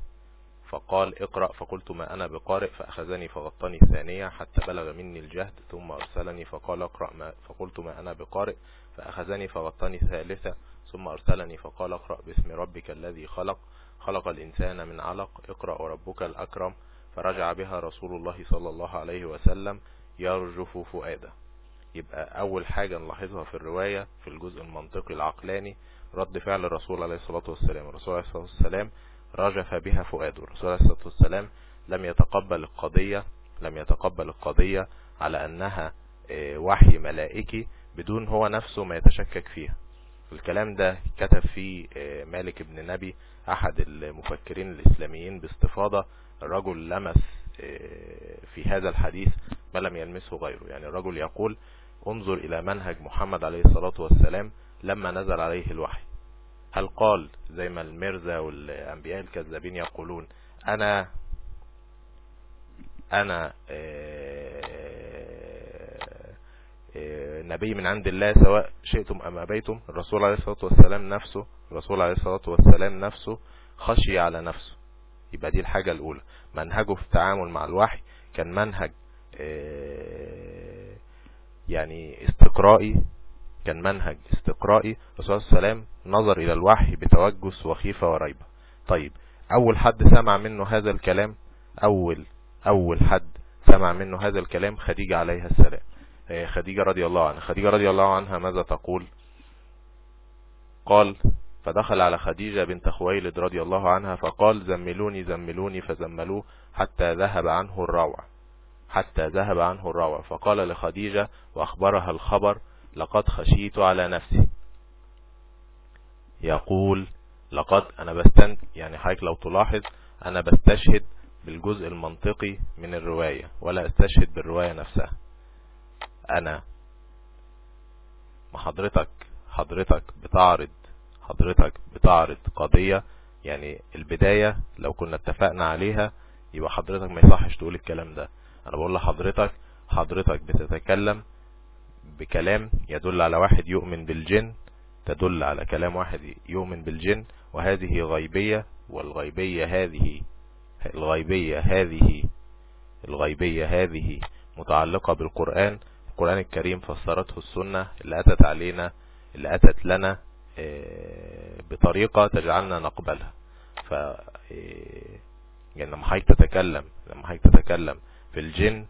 S3: فقال اقرأ فقلت ما أنا بقارئ فأخذني فغطني ثانية حتى بلغ مني الجهد ثم أرسلني فقال اقرأ ما فقلت ما أنا بقارئ فأخذني فغطني ثالثة ثم أرسلني فقال اقرأ باسم ربك الذي خلق خلق الإنسان من علق اقرأ وربك الأكرم. فرجع بها رسول الله صلى الله عليه وسلم يرجف فؤاده. يبقى أول حاجة نلاحظها في الرواية في الجزء المنطقي العقلاني رد فعل الرسول عليه الصلاة والسلام. الرسول عليه الصلاة والسلام رجف بها فؤاده. الرسول عليه الصلاة والسلام لم يتقبل القضية لم يتقبل القضية على أنها وحي ملائكي بدون هو نفسه ما يتشكك فيها. الكلام ده كتب فيه مالك بن نبي أحد المفكرين الإسلاميين باستفاضة الرجل لمس في هذا الحديث ما لم يلمسه غيره. يعني الرجل يقول انظر إلى منهج محمد عليه الصلاة والسلام لما نزل عليه الوحي. هل قال زي ما المرزا والأنبياء الكذابين يقولون أنا أنا نبي من عند الله سواء شئتم أم أبيتم الرسول عليه الصلاة والسلام نفسه الرسول عليه الصلاة والسلام نفسه خشي على نفسه. يبقى دي الحاجة الأولى. منهجه في التعامل مع الوحي كان منهج يعني استقرائي كان منهج استقرائي. الرسول عليه وسلم نظر إلى الوحي بتوجس وخيفة وريبة. طيب أول حد سمع منه هذا الكلام؟ أول أول حد سمع منه هذا الكلام؟ خديجة عليها السلام. آه، خديجة رضي الله عنها. خديجة رضي الله عنها ماذا تقول؟ قال فدخل على خديجة بنت خويلد رضي الله عنها فقال زملوني زملوني فزملوه حتى ذهب عنه الروع. حتى ذهب عنه الروع. فقال لخديجة وأخبرها الخبر لقد خشيت على نفسي. يقول لقد أنا بستن يعني حضرتك لو تلاحظ أنا بستشهد بالجزء المنطقي من الرواية ولا أستشهد بالرواية نفسها. أنا. ما حضرتك حضرتك بتعرض حضرتك بتعرض قضية يعني البداية لو كنا اتفقنا عليها يبقى حضرتك ما يصحش تقول الكلام ده. أنا بقول لحضرتك حضرتك بتتكلم بكلام يدل على واحد يؤمن بالجن تدل على كلام واحد يؤمن بالجن وهذه غيبية والغيبية هذه الغيبية هذه الغيبية هذه متعلقة بالقرآن القرآن الكريم فسرته السنة اللي أتت علينا اللي أتت لنا آه، بطريقة تجعلنا نقبلها. ف آه، يعني لما حضرتك تتكلم لما حضرتك تتكلم في الجن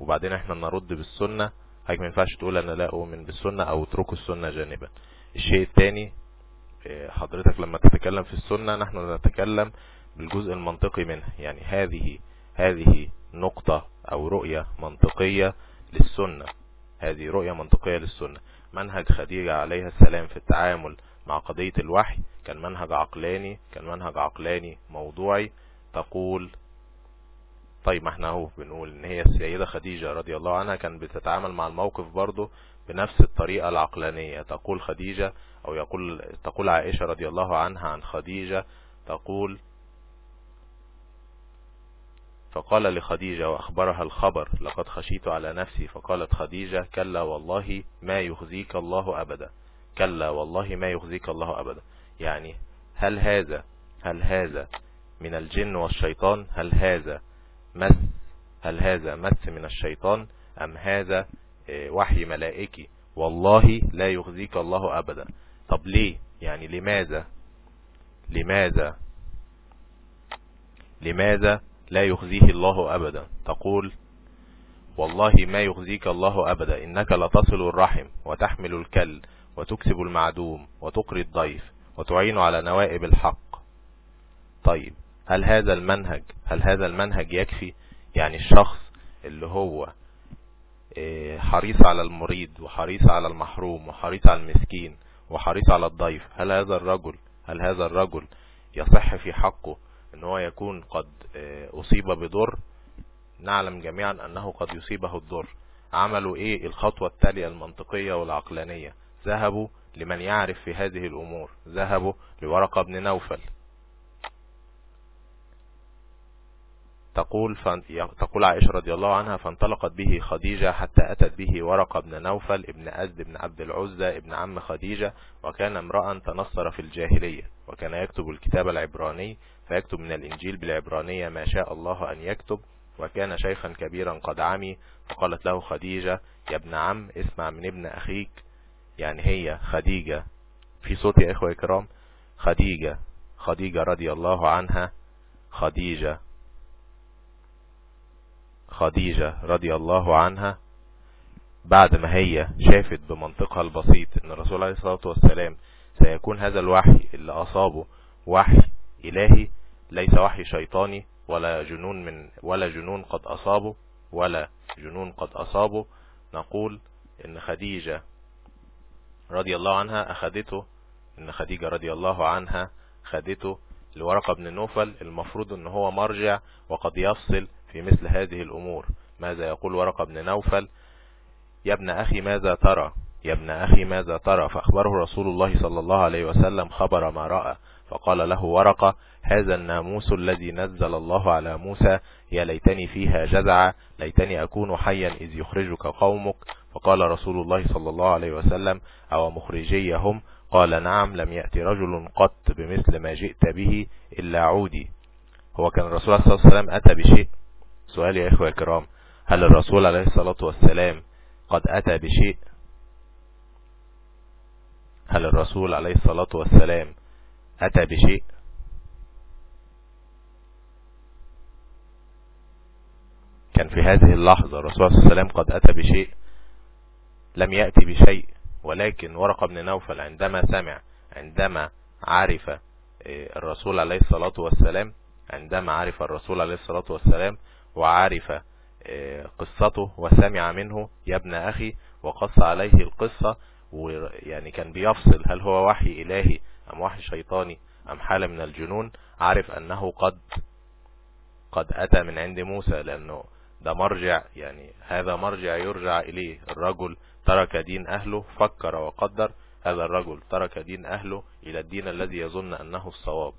S3: وبعدين إحنا نرد بالسنة حضرتك ما ينفعش تقول أنا لا أؤمن بالسنة أو اتركوا السنة جانبا. الشيء الثاني آه، حضرتك لما تتكلم في السنة نحن نتكلم بالجزء المنطقي منها. يعني هذه هذه نقطة أو رؤية منطقية للسنة. هذه رؤية منطقية للسنة. منهج خديجة عليها السلام في التعامل مع قضية الوحي. كان منهج عقلاني كان منهج عقلاني موضوعي تقول طيب ما إحنا اهو بنقول إن هي السيدة خديجة رضي الله عنها كان بتتعامل مع الموقف برضه بنفس الطريقة العقلانية. تقول خديجة أو يقول تقول عائشة رضي الله عنها عن خديجة تقول فقال لخديجة وأخبرها الخبر لقد خشيت على نفسي. فقالت خديجة كلا والله ما يخزيك الله أبدا. كلا والله ما يخزيك الله أبدا. يعني هل هذا هل هذا من الجن والشيطان؟ هل هذا مس هل هذا مس من الشيطان؟ أم هذا آه، وحي ملائكي؟ والله لا يخزيك الله أبدا. طب ليه؟ يعني لماذا؟ لماذا؟ لماذا لا يخزيه الله أبدا. تقول والله ما يخزيك الله أبدا. إنك لتصل الرحم وتحمل الكل وتكسب المعدوم وتقري الضيف وتعين على نوائب الحق. طيب هل هذا المنهج هل هذا المنهج يكفي؟ يعني الشخص اللي هو آه، حريص على المريض وحريص على المحروم وحريص على المسكين وحريص على الضيف هل هذا الرجل هل هذا الرجل يصح في حقه إن هو يكون قد آه، أصيب بضر. نعلم جميعا أنه قد يصيبه الضر. عملوا إيه؟ الخطوة التالية المنطقية والعقلانية. ذهبوا لمن يعرف في هذه الأمور. ذهبوا لورقة بن نوفل. تقول فان... تقول عائشة رضي الله عنها فانطلقت به خديجة حتى أتت به ورقة بن نوفل ابن أزد بن عبد العزة ابن عم خديجة وكان امرأ تنصر في الجاهلية وكان يكتب الكتاب العبراني فيكتب من الإنجيل بالعبرانية ما شاء الله أن يكتب وكان شيخا كبيرا قد عمي فقالت له خديجة يا ابن عم اسمع من ابن أخيك. يعني هي خديجة. في صوت يا إخوة إكرام خديجة خديجة رضي الله عنها خديجة خديجة رضي الله عنها. بعد ما هي شافت بمنطقها البسيط إن الرسول عليه الصلاة والسلام سيكون هذا الوحي اللي أصابه وحي إلهي ليس وحي شيطاني ولا جنون من ولا جنون قد أصابه ولا جنون قد أصابه. نقول إن خديجة رضي الله عنها اخذته إن خديجة رضي الله عنها خدته لورقة بن نوفل المفروض إن هو مرجع وقد يفصل في مثل هذه الأمور. ماذا يقول ورقة بن نوفل؟ يا ابن أخي ماذا ترى؟ يا ابن أخي ماذا ترى؟ فأخبره رسول الله صلى الله عليه وسلم خبر ما رأى. فقال له ورقة هذا الناموس الذي نزل الله على موسى يا ليتني فيها جزع ليتني أكون حيا إذ يخرجك قومك. فقال رسول الله صلى الله عليه وسلم أو مخرجي هم قال نعم لم يأتي رجل قط بمثل ما جئت به إلا عودي. هو كان الرسول صلى الله عليه وسلم أتى بشيء. سؤال يا إخوة الكرام هل الرسول عليه الصلاة والسلام قد أتى بشيء؟ هل الرسول عليه الصلاة والسلام أتى بشيء؟ كان في هذه اللحظة الرسول صلى الله عليه وسلم قد أتى بشيء لم يأتي بشيء ولكن ورقة بن نوفل عندما سمع عندما عرف آه، الرسول عليه الصلاة والسلام عندما عرف الرسول عليه الصلاة والسلام وعرف آه، قصته وسمع منه يا ابن أخي وقص عليه القصة ويعني كان بيفصل هل هو وحي إلهي أم وحي شيطاني أم حالة من الجنون عرف أنه قد قد أتى من عند موسى لأنه ده مرجع يعني هذا مرجع يرجع إليه. الرجل ترك دين أهله فكر وقدر هذا الرجل ترك دين أهله إلى الدين الذي يظن أنه الصواب.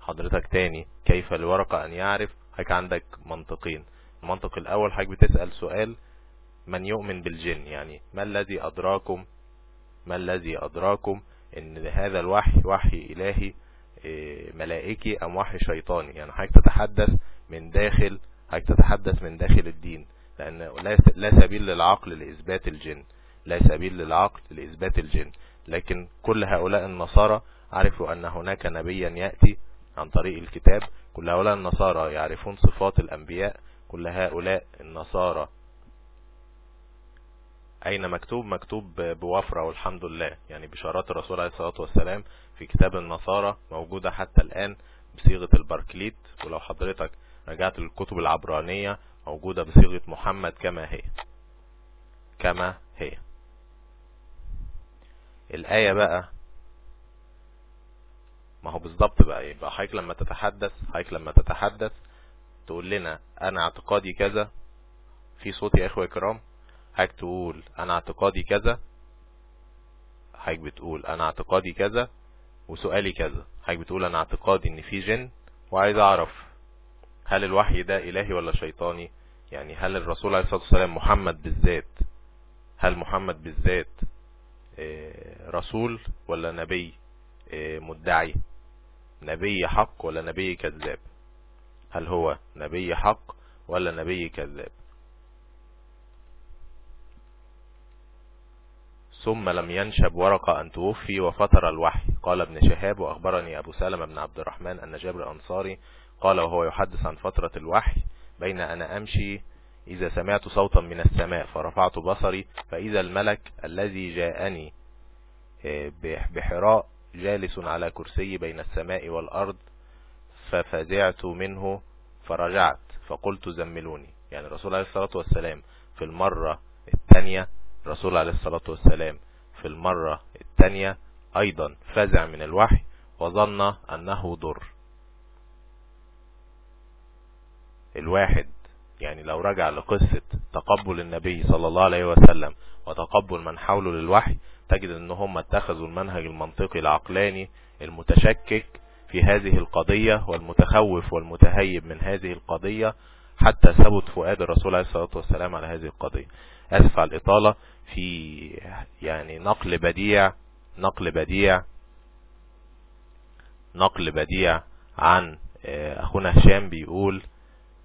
S3: حضرتك تاني كيف الورقة أن يعرف؟ هيك عندك منطقين. المنطق الأول حضرتك بتسأل سؤال من يؤمن بالجن؟ يعني ما الذي أدراكم؟ ما الذي أدراكم؟ إن هذا الوحي وحي إلهي إيه، ملائكي أم وحي شيطاني. يعني حضرتك تتحدث من داخل حضرتك تتحدث من داخل الدين. لأن لا سبيل للعقل لإثبات الجن. لا سبيل للعقل لإثبات الجن. لكن كل هؤلاء النصارى عرفوا أن هناك نبيا يأتي عن طريق الكتاب. كل هؤلاء النصارى يعرفون صفات الأنبياء. كل هؤلاء النصارى أين مكتوب؟ مكتوب بوفرة والحمد لله يعني بشارات الرسول عليه الصلاة والسلام في كتاب النصارى موجودة حتى الآن بصيغة الباركليت ولو حضرتك رجعت للكتب العبرانية موجودة بصيغة محمد كما هي. كما هي. الآية بقى ما هو بالظبط بقى يبقى حضرتك لما تتحدث حضرتك لما تتحدث تقول لنا أنا اعتقادي كذا في صوت يا إخوة الكرام؟ حضرتك تقول أنا اعتقادي كذا حضرتك بتقول أنا اعتقادي كذا وسؤالي كذا حضرتك بتقول أنا اعتقادي إن في جن وعايز أعرف هل الوحي ده إلهي ولا شيطاني؟ يعني هل الرسول عليه الصلاة والسلام محمد بالذات هل محمد بالذات آه، رسول ولا نبي آه، مدعي؟ نبي حق ولا نبي كذاب؟ هل هو نبي حق ولا نبي كذاب؟ ثم لم ينشب ورقة أن توفي وفتر الوحي. قال ابن شهاب وأخبرني أبو سلمة بن عبد الرحمن أن جابر الأنصاري قال وهو يحدث عن فترة الوحي بين أنا أمشي إذا سمعت صوتا من السماء فرفعت بصري فإذا الملك الذي جاءني آه، بحراء جالس على كرسي بين السماء والأرض ففزعت منه فرجعت فقلت زملوني. يعني الرسول عليه الصلاة والسلام في المرة الثانية الرسول عليه الصلاة والسلام في المرة الثانية أيضا فزع من الوحي وظن أنه ضر. الواحد يعني لو رجع لقصة تقبل النبي صلى الله عليه وسلم وتقبل من حوله للوحي تجد إن هم اتخذوا المنهج المنطقي العقلاني المتشكك في هذه القضية والمتخوف والمتهيب من هذه القضية حتى ثبت فؤاد الرسول عليه الصلاة والسلام على هذه القضية. آسف على الإطالة. في يعني نقل بديع نقل بديع نقل بديع عن آه، أخونا هشام بيقول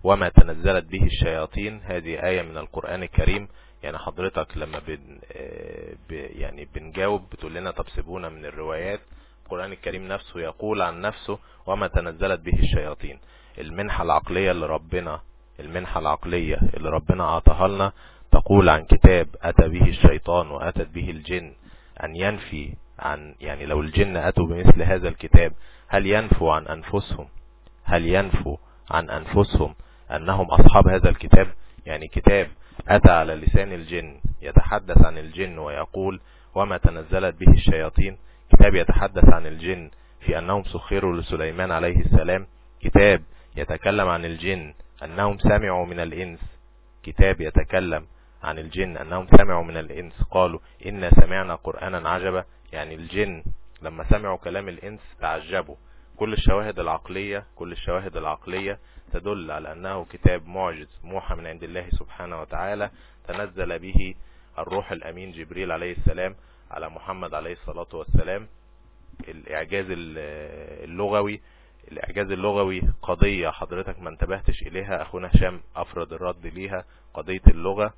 S3: وما تنزلت به الشياطين. هذه آية من القرآن الكريم. يعني حضرتك لما بن آه، يعني بنجاوب بتقول لنا طب سيبونا من الروايات. القرآن الكريم نفسه يقول عن نفسه وما تنزلت به الشياطين. المنحة العقلية اللي ربنا المنحة العقلية اللي ربنا أعطاها لنا تقول عن كتاب أتى به الشيطان وأتت به الجن أن ينفي عن يعني لو الجن أتوا بمثل هذا الكتاب هل ينفوا عن أنفسهم؟ هل ينفوا عن أنفسهم أنهم أصحاب هذا الكتاب؟ يعني كتاب أتى على لسان الجن يتحدث عن الجن ويقول وما تنزلت به الشياطين؟ كتاب يتحدث عن الجن في أنهم سخروا لسليمان عليه السلام كتاب يتكلم عن الجن أنهم سمعوا من الإنس. كتاب يتكلم عن الجن. أنهم سمعوا من الإنس. قالوا إنا سمعنا قرآنا عجبا. يعني الجن لما سمعوا كلام الإنس تعجبوا كل الشواهد العقلية كل الشواهد العقلية تدل على أنه كتاب معجز موحى من عند الله سبحانه وتعالى. تنزل به الروح الأمين جبريل عليه السلام على محمد عليه الصلاة والسلام. الإعجاز اللغوي الإعجاز اللغوي قضية حضرتك ما انتبهتش إليها أخونا هشام أفرد الرد ليها. قضية اللغة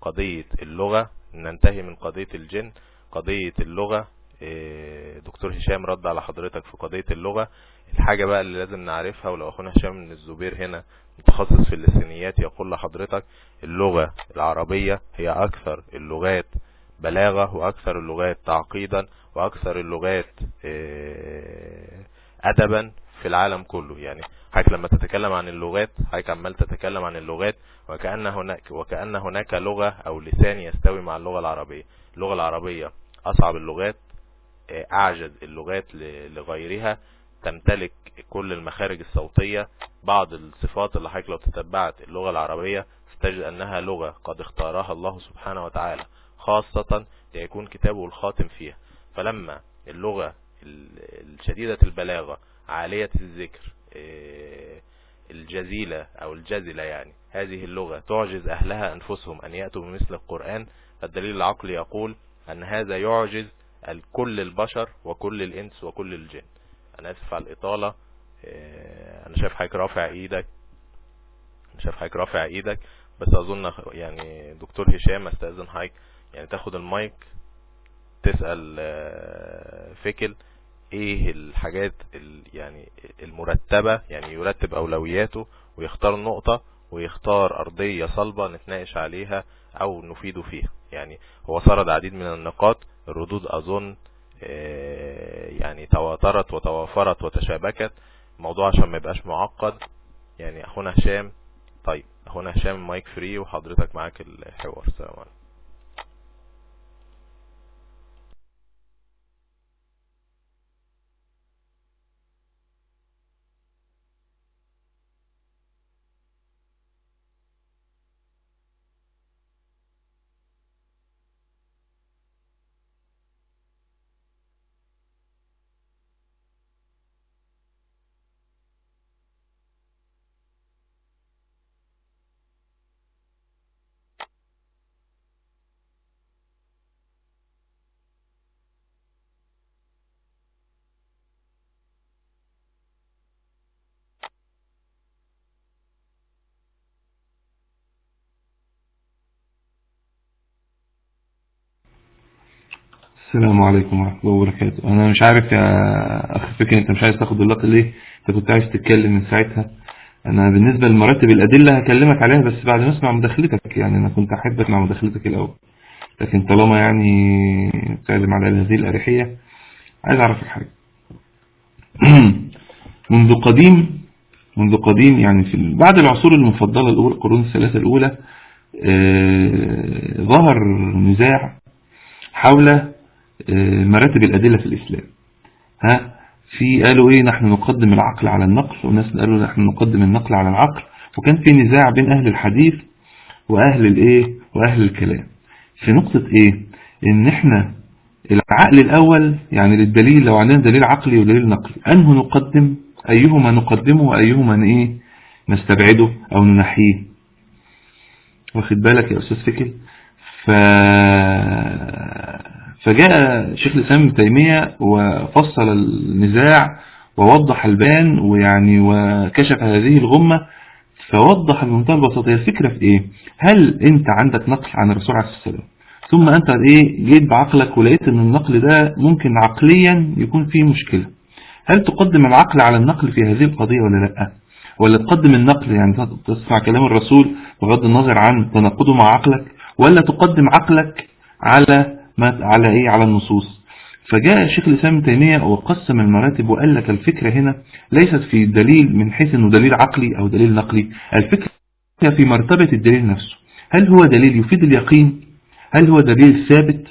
S3: قضية اللغة ننتهي من قضية الجن. قضية اللغة آه، دكتور هشام رد على حضرتك في قضية اللغة. الحاجة بقى اللي لازم نعرفها ولو أخونا هشام من الزبير هنا متخصص في اللسانيات يقول لحضرتك اللغة العربية هي أكثر اللغات بلاغة وأكثر اللغات تعقيدا وأكثر اللغات ادبا في العالم كله. يعني حضرتك لما تتكلم عن اللغات حضرتك عمال تتكلم عن اللغات وكأن هناك وكأن هناك لغة أو لسان يستوي مع اللغة العربية. اللغة العربية أصعب اللغات آه، اعجز اللغات لغيرها. تمتلك كل المخارج الصوتية. بعض الصفات اللي حضرتك لو تتبعت اللغة العربية ستجد أنها لغة قد اختارها الله سبحانه وتعالى خاصة ليكون كتابه الخاتم فيها. فلما اللغة ال- الشديدة البلاغة عالية الذكر آه، الجزيلة أو الجزلة يعني هذه اللغة تعجز أهلها أنفسهم أن يأتوا بمثل القرآن فالدليل العقلي يقول أن هذا يعجز كل البشر وكل الإنس وكل الجن. أنا آسف على الإطالة آه، أنا شايف حضرتك رافع إيدك أنا شايف حضرتك رافع إيدك بس أظن يعني دكتور هشام أستأذن حضرتك يعني تاخد المايك. تسأل آه، فكل إيه الحاجات ال- يعني المرتبة يعني يرتب أولوياته ويختار نقطة ويختار أرضية صلبة نتناقش عليها أو نفيد فيها. يعني هو سرد عديد من النقاط الردود أظن آه، يعني تواترت وتوافرت وتشابكت. الموضوع عشان ما يبقاش معقد. يعني أخونا هشام طيب أخونا هشام مايك فري وحضرتك معاك الحوار. السلام عليكم.
S4: السلام عليكم ورحمة الله وبركاته. أنا مش عارف يا أخ فكري أنت مش عايز تاخد اللقطة ليه؟ أنت كنت عايز تتكلم من ساعتها. أنا بالنسبة لمراتب الأدلة هكلمك عليها بس بعد ما أسمع مداخلتك يعني أنا كنت أحب أسمع مداخلتك الأول. لكن طالما يعني بتتكلم على هذه الأريحية عايز أعرف الحاجة منذ قديم منذ قديم يعني في بعد العصور المفضلة الأولى القرون الثلاثة الأولى آه، ظهر نزاع حول مراتب الأدلة في الإسلام. ها؟ في قالوا إيه؟ نحن نقدم العقل على النقل وناس قالوا نحن نقدم النقل على العقل. وكان في نزاع بين أهل الحديث وأهل الإيه؟ وأهل الكلام. في نقطة إيه؟ إن إحنا العقل الأول يعني للدليل لو عندنا دليل عقلي ودليل نقلي أنه نقدم؟ أيهما نقدمه وأيهما إيه؟ نستبعده أو ننحيه؟ واخد بالك يا أستاذ فكري؟ ف... فجاء شيخ الإسلام ابن تيمية وفصل النزاع ووضح البيان ويعني وكشف هذه الغمة فوضح بمنتهى البساطة الفكرة في إيه؟ هل أنت عندك نقل عن الرسول عليه الصلاة والسلام؟ ثم أنت إيه؟ جيت بعقلك ولقيت إن النقل ده ممكن عقليا يكون فيه مشكلة. هل تقدم العقل على النقل في هذه القضية ولا لأ؟ ولا تقدم النقل يعني تسمع كلام الرسول بغض النظر عن تناقضه مع عقلك؟ ولا تقدم عقلك على على إيه؟ على النصوص. فجاء شيخ الإسلام ابن تيمية وقسم المراتب وقال لك الفكرة هنا ليست في دليل من حيث إنه دليل عقلي أو دليل نقلي. الفكرة في مرتبة الدليل نفسه. هل هو دليل يفيد اليقين؟ هل هو دليل ثابت؟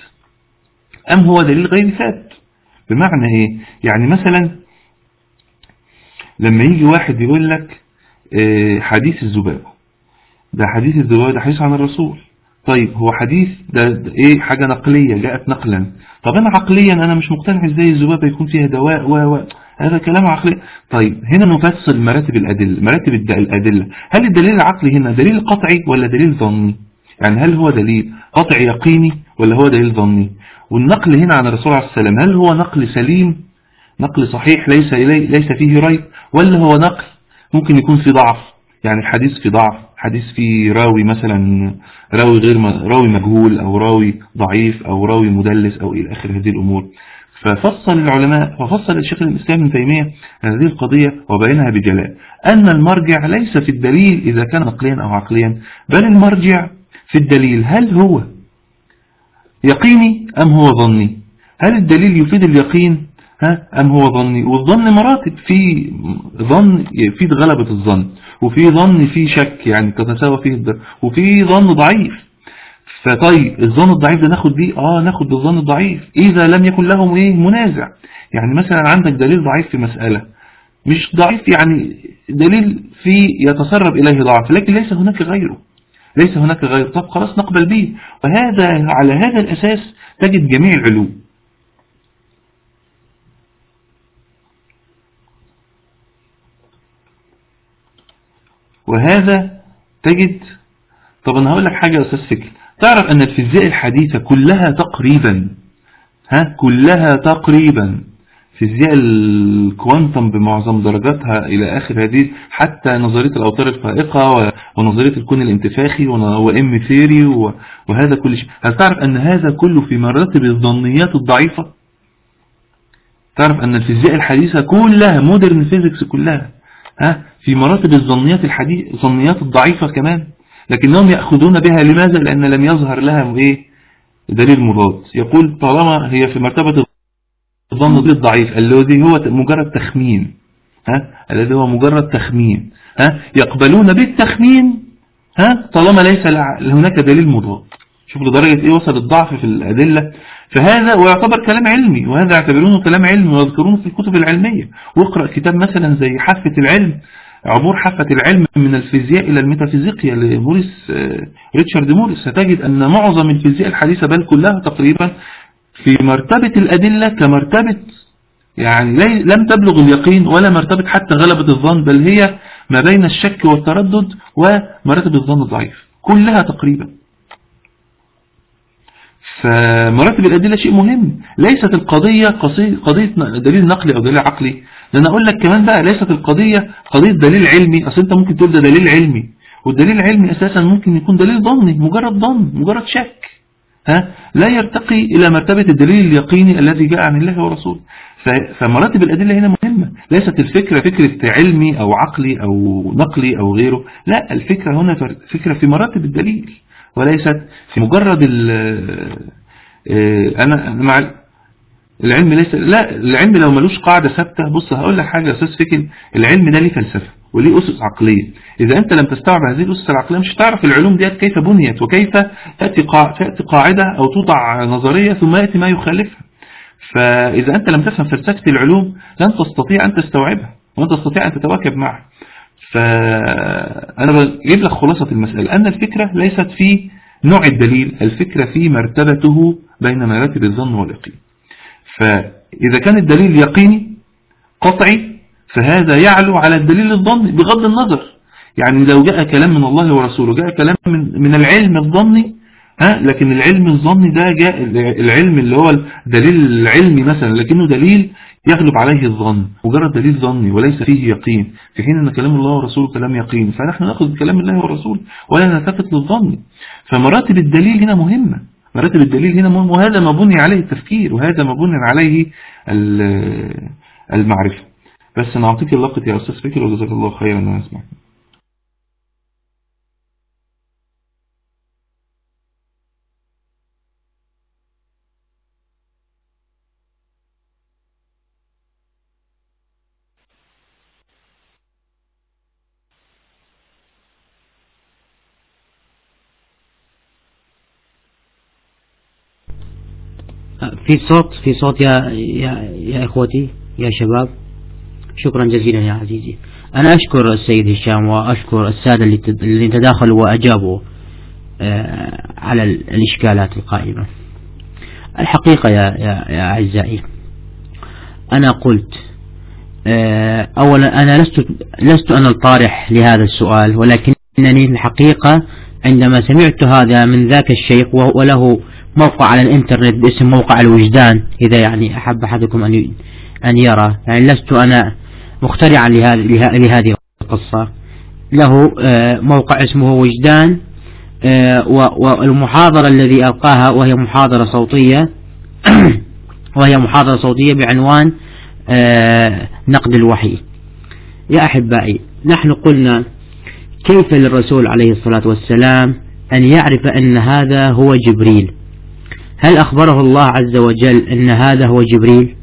S4: أم هو دليل غير ثابت؟ بمعنى إيه؟ يعني مثلا لما يجي واحد يقول لك آه حديث الذبابة ده حديث الذبابة ده حديث عن الرسول. طيب هو حديث ده, ده إيه؟ حاجة نقلية جاءت نقلا. طب أنا عقليا أنا مش مقتنع إزاي الذبابة يكون فيها دواء و و هذا كلام عقلي. طيب هنا نفصل مراتب الأدلة مراتب الأدلة. هل الدليل العقلي هنا دليل قطعي ولا دليل ظني؟ يعني هل هو دليل قطعي يقيني ولا هو دليل ظني؟ والنقل هنا عن الرسول عليه السلام هل هو نقل سليم؟ نقل صحيح ليس ليس فيه ريب؟ ولا هو نقل ممكن يكون في ضعف؟ يعني الحديث في ضعف. حديث فيه راوي مثلا راوي غير راوي مجهول أو راوي ضعيف أو راوي مدلس أو إلى آخر هذه الأمور. ففصل العلماء وفصل الشيخ الإسلام ابن تيمية هذه القضية وبينها بجلاء. أن المرجع ليس في الدليل إذا كان نقليا أو عقليا بل المرجع في الدليل. هل هو يقيني أم هو ظني؟ هل الدليل يفيد اليقين؟ ها؟ أم هو ظني؟ والظن مراتب في ظن يفيد غلبة الظن وفي ظن في شك يعني تتساوى فيه الدر وفي ظن ضعيف. فطيب الظن الضعيف ده ناخد بيه آه ناخد بالظن الضعيف. إذا لم يكن لهم إيه؟ منازع. يعني مثلا عندك دليل ضعيف في مسألة. مش ضعيف يعني دليل في يتسرب إليه ضعف لكن ليس هناك غيره. ليس هناك غيره. طب خلاص نقبل به وهذا على هذا الأساس تجد جميع العلوم. وهذا تجد. طب أنا هقول لك حاجة يا أستاذ فكر. تعرف أن الفيزياء الحديثة كلها تقريبا ها كلها تقريبا فيزياء ال quantum بمعظم درجاتها إلى آخر هذه حتى نظرية الأوتار الفائقة ونظرية الكون الانتفاخي و M theory وهذا كل شيء. هل تعرف أن هذا كله في مراتب الظنيات الضعيفة؟ تعرف أن الفيزياء الحديثة كلها modern physics كلها ها؟ في مراتب الظنيات الحديث الظنيات الضعيفة كمان. لكنهم يأخذون بها لماذا؟ لأن لم يظهر لها إيه؟ دليل مضاد. يقول طالما هي في مرتبة الظن الضعيف الذي هو مجرد تخمين ها؟ الذي هو مجرد تخمين ها؟ يقبلون بالتخمين ها؟ طالما ليس هناك دليل مضاد. شوف لدرجة إيه وصل الضعف في الأدلة. فهذا ويعتبر كلام علمي وهذا يعتبرونه كلام علمي ويذكرونه في الكتب العلمية. واقرأ كتاب مثلا زي حافة العلم عبور حافة العلم من الفيزياء إلى الميتافيزيقيا لموريس ريتشارد موريس. ستجد أن معظم الفيزياء الحديثة بل كلها تقريبا في مرتبة الأدلة كمرتبة يعني لم تبلغ اليقين ولا مرتبة حتى غلبة الظن بل هي ما بين الشك والتردد ومرتبة الظن الضعيف. كلها تقريبا. فمراتب الأدلة شيء مهم. ليست القضية قضية دليل نقلي أو دليل عقلي. لأن أقول لك كمان بقى ليست القضية قضية دليل علمي. أصل أنت ممكن تقول ده دليل علمي. والدليل العلمي أساسا ممكن يكون دليل ظني مجرد ظن مجرد شك. ها؟ لا يرتقي إلى مرتبة الدليل اليقيني الذي جاء عن الله ورسوله. فمراتب الأدلة هنا مهمة. ليست الفكرة فكرة علمي أو عقلي أو نقلي أو غيره. لا الفكرة هنا فكرة في مراتب الدليل. وليست في مجرد ال أنا مع العلم ليس لا العلم لو ملوش قاعدة ثابتة بص هقول لك حاجة يا أستاذ فكر العلم ده ليه فلسفة وليه أسس عقلية. إذا أنت لم تستوعب هذه الأسس العقلية مش هتعرف العلوم ديت كيف بنيت وكيف تأتي تأتي قاعدة أو توضع نظرية ثم يأتي ما يخالفها. فإذا أنت لم تفهم فلسفة العلوم لن تستطيع أن تستوعبها وأن تستطيع أن تتواكب معها. فأنا بجيب لك خلاصة المسألة. أن الفكرة ليست في نوع الدليل الفكرة في مرتبته بين مراتب الظن واليقين. فإذا كان الدليل يقيني قطعي فهذا يعلو على الدليل الظني بغض النظر. يعني لو جاء كلام من الله ورسوله جاء كلام من, من العلم الظني ها لكن العلم الظني ده جاء العلم اللي هو الدليل العلمي مثلا لكنه دليل يغلب عليه الظن مجرد دليل ظني وليس فيه يقين في حين أن كلام الله ورسوله كلام يقين فنحن نأخذ بكلام الله والرسول ولا نلتفت للظن. فمراتب الدليل هنا مهمة مراتب الدليل هنا مهم وهذا ما بني عليه التفكير وهذا ما بني عليه المعرفة. بس نعطيك اللقط يا أستاذ فكر وجزاك الله خيرا أنا أسمعك.
S1: في صوت في صوت يا يا يا إخوتي يا شباب. شكرا جزيلا يا عزيزي. أنا أشكر السيد هشام وأشكر السادة اللي تداخلوا وأجابوا على الإشكالات القائمة. الحقيقة يا يا, يا أعزائي أنا قلت اولا أنا لست لست أنا الطارح لهذا السؤال ولكنني الحقيقة عندما سمعت هذا من ذاك الشيخ وله موقع على الإنترنت باسم موقع الوجدان إذا يعني أحب أحدكم أن أن يرى. يعني لست أنا مخترعا لهذه القصة. له موقع اسمه وجدان والمحاضرة الذي ألقاها وهي محاضرة صوتية. وهي محاضرة صوتية بعنوان آه، نقد الوحي. يا أحبائي نحن قلنا كيف للرسول عليه الصلاة والسلام أن يعرف أن هذا هو جبريل. هل أخبره الله عز وجل أن هذا هو جبريل؟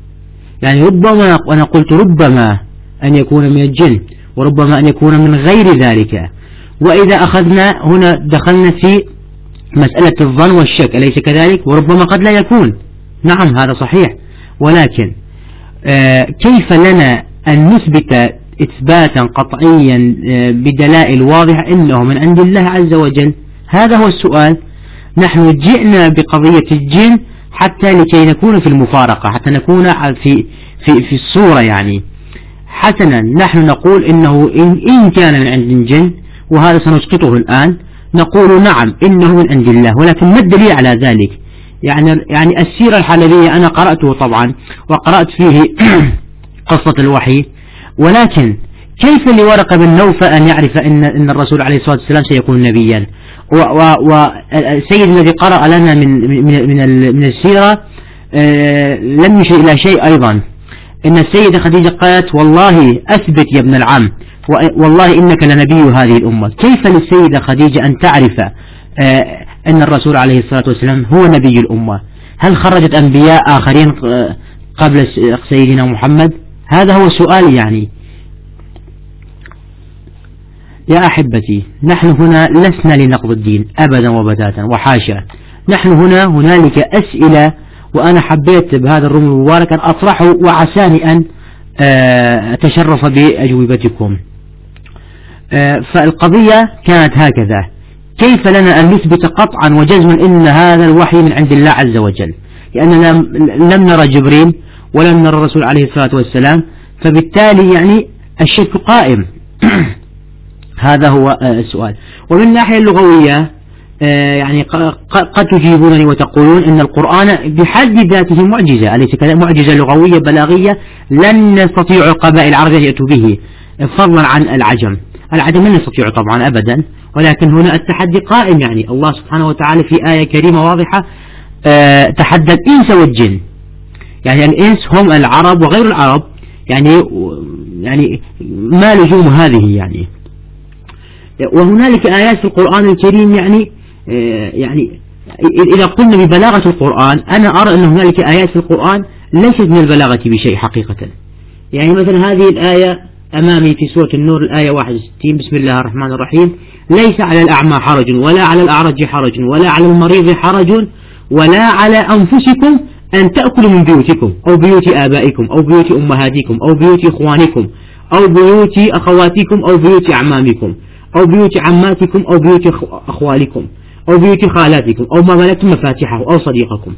S1: يعني ربما وأنا قلت ربما أن يكون من الجن وربما أن يكون من غير ذلك. وإذا أخذنا هنا دخلنا في مسألة الظن والشك أليس كذلك؟ وربما قد لا يكون. نعم هذا صحيح. ولكن آه، كيف لنا أن نثبت إثباتا قطعيا آه، بدلائل واضحة إنه من عند الله عز وجل؟ هذا هو السؤال. نحن جئنا بقضية الجن حتى لكي نكون في المفارقة حتى نكون في في في الصورة يعني. حسنا نحن نقول إنه إن, إن كان من عند الجن وهذا سنسقطه الآن نقول نعم إنه من عند الله ولكن ما الدليل على ذلك؟ يعني يعني السيرة الحلبية أنا قرأته طبعا وقرأت فيه قصة الوحي ولكن كيف لورقة بن نوفل أن يعرف أن أن الرسول عليه الصلاة والسلام سيكون نبيا؟ والسيد الذي قرأ لنا من من من, من السيرة آه، لم يشير إلى شيء أيضا. إن السيدة خديجة قالت والله أثبت يا ابن العم والله إنك لنبي هذه الأمة. كيف للسيدة خديجة أن تعرف آه، أن الرسول عليه الصلاة والسلام هو نبي الأمة؟ هل خرجت أنبياء آخرين قبل سيدنا محمد؟ هذا هو سؤال يعني. يا أحبتي نحن هنا لسنا لنقض الدين أبدا وبتاتا وحاشا. نحن هنا هنالك أسئلة وأنا حبيت بهذا الرمز المبارك أن أطرحه وعساني أن آه، أتشرف بأجوبتكم. آه، فالقضية كانت هكذا. كيف لنا أن نثبت قطعا وجزما إن هذا الوحي من عند الله عز وجل؟ لأننا لم نرى جبريل ولم نرى الرسول عليه الصلاة والسلام فبالتالي يعني الشك قائم. هذا هو آه، السؤال. ومن الناحية اللغوية آه، يعني قد تجيبونني وتقولون إن القرآن بحد ذاته معجزة أليس كذا؟ معجزة لغوية بلاغية لن يستطيع القبائل العربية يأتوا به فضلا عن العجم. العجم لن يستطيع طبعا أبدا ولكن هنا التحدي قائم يعني الله سبحانه وتعالى في آية كريمة واضحة آه، تحدى الإنس والجن. يعني الإنس هم العرب وغير العرب يعني يعني ما لزوم هذه يعني. وهنالك آيات في القرآن الكريم يعني آه، يعني إذا قلنا ببلاغة القرآن أنا أرى أن هنالك آيات في القرآن ليست من البلاغة بشيء حقيقة. يعني مثلا هذه الآية أمامي في سورة النور الآية 61 بسم الله الرحمن الرحيم. ليس على الأعمى حرج ولا على الأعرج حرج ولا على المريض حرج ولا على أنفسكم أن تأكلوا من بيوتكم أو بيوت آبائكم أو بيوت أمهاتكم أو بيوت إخوانكم أو بيوت أخواتكم أو بيوت أعمامكم. أو بيوت عماتكم أو بيوت أخوالكم أو بيوت خالاتكم أو ما ملكتم مفاتحه أو صديقكم.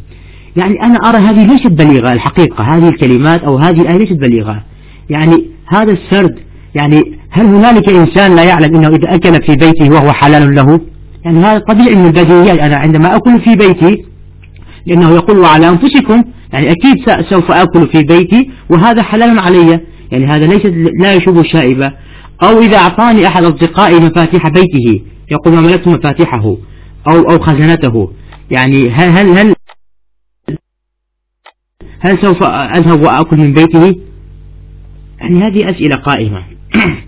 S1: يعني أنا أرى هذه ليست بليغة الحقيقة. هذه الكلمات أو هذه الآية ليست بليغة. يعني هذا السرد يعني هل هنالك إنسان لا يعلم أنه إذا أكل في بيته وهو حلال له؟ يعني هذا طبيعي من البديهيات. أنا عندما أكل في بيتي لأنه يقول وعلى أنفسكم يعني أكيد سوف أكل في بيتي وهذا حلال علي. يعني هذا ليس لا يشوب شائبة أو إذا أعطاني أحد أصدقائي مفاتيح بيته يقول ملكت مفاتيحه أو أو خزنته يعني هل هل هل هل سوف أذهب وأكل من بيته؟ يعني هذه أسئلة قائمة.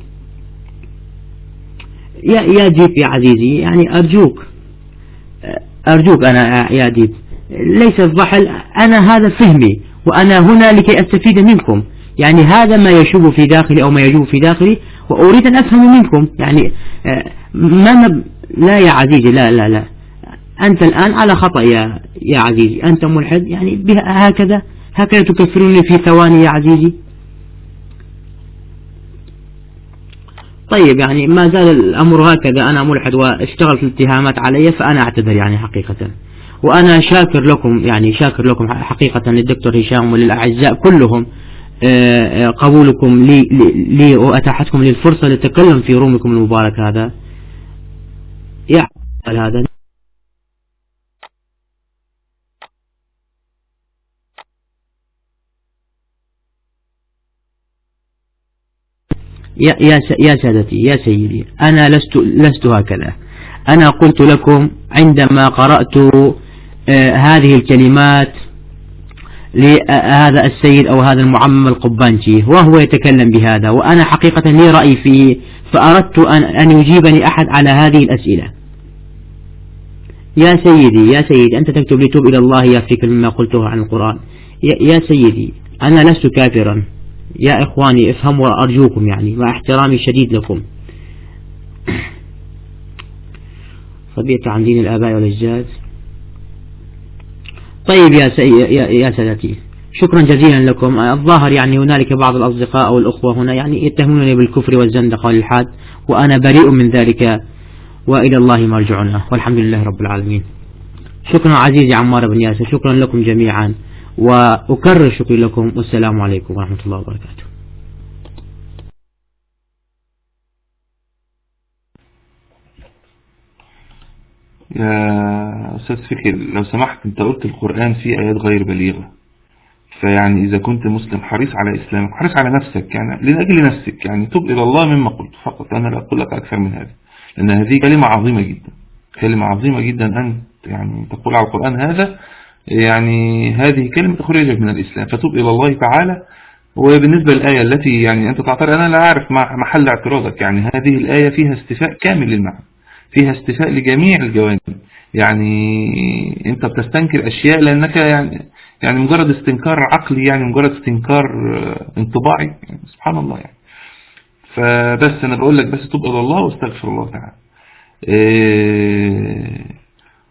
S1: يا يا ديب يا عزيزي يعني أرجوك أرجوك أنا يا ديب. ليس الضحل أنا هذا فهمي وأنا هنا لكي أستفيد منكم. يعني هذا ما يشوب في داخلي أو ما يجوب في داخلي وأريد أن أفهم منكم. يعني آه، ما نب... لا يا عزيزي لا لا لا. أنت الآن على خطأ يا يا عزيزي. أنت ملحد يعني هكذا. هكذا تكفرني في ثواني يا عزيزي. طيب يعني ما زال الأمر هكذا. أنا ملحد واشتغلت الاتهامات علي فأنا أعتذر يعني حقيقة. وأنا شاكر لكم يعني شاكر لكم حقيقة للدكتور هشام وللأعزاء كلهم. قبولكم لي, لي وأتاحتكم لي الفرصة للتكلم في رومكم المبارك هذا. يعقل هذا. يا يا يا سادتي يا سيدي أنا لست لست هكذا. أنا قلت لكم عندما قرأت آه هذه الكلمات لهذا السيد أو هذا المعمم القبانجي وهو يتكلم بهذا وأنا حقيقة لي رأي فيه فأردت أن, أن يجيبني أحد على هذه الأسئلة. يا سيدي يا سيدي أنت تكتب لتوب إلى الله يفيك مما قلته عن القرآن. يا سيدي أنا لست كافرا. يا إخواني افهموا أرجوكم يعني مع احترامي الشديد لكم. صبيت عن دين الآباء والأجداد. طيب يا يا, سادتي. شكرا جزيلا لكم. الظاهر يعني هنالك بعض الأصدقاء أو الأخوة هنا يعني يتهمونني بالكفر والزندقة والإلحاد وأنا بريء من ذلك وإلى الله مرجعنا. والحمد لله رب العالمين. شكرا عزيزي عمار بن ياسر. شكرا لكم جميعا. وأكرر شكري لكم. والسلام عليكم ورحمة الله وبركاته.
S4: يا أستاذ فكر لو سمحت أنت قلت القرآن فيه آيات غير بليغة. فيعني إذا كنت مسلم حريص على إسلامك حريص على نفسك يعني لأجل نفسك يعني تب إلى الله مما قلت فقط أنا لا أقول لك أكثر من هذا لأن هذه كلمة عظيمة جدا كلمة عظيمة جدا أن يعني تقول على القرآن هذا يعني هذه كلمة تخرجك من الإسلام فتوب إلى الله تعالى. وبالنسبة للآية التي يعني أنت تعترض أنا لا أعرف محل اعتراضك يعني هذه الآية فيها استفاء كامل للمعنى. فيها استفاء لجميع الجوانب. يعني أنت بتستنكر أشياء لأنك يعني يعني مجرد استنكار عقلي يعني مجرد استنكار انطباعي. يعني سبحان الله يعني. فبس أنا بقول لك بس توب إلى الله واستغفر الله تعالى. إيه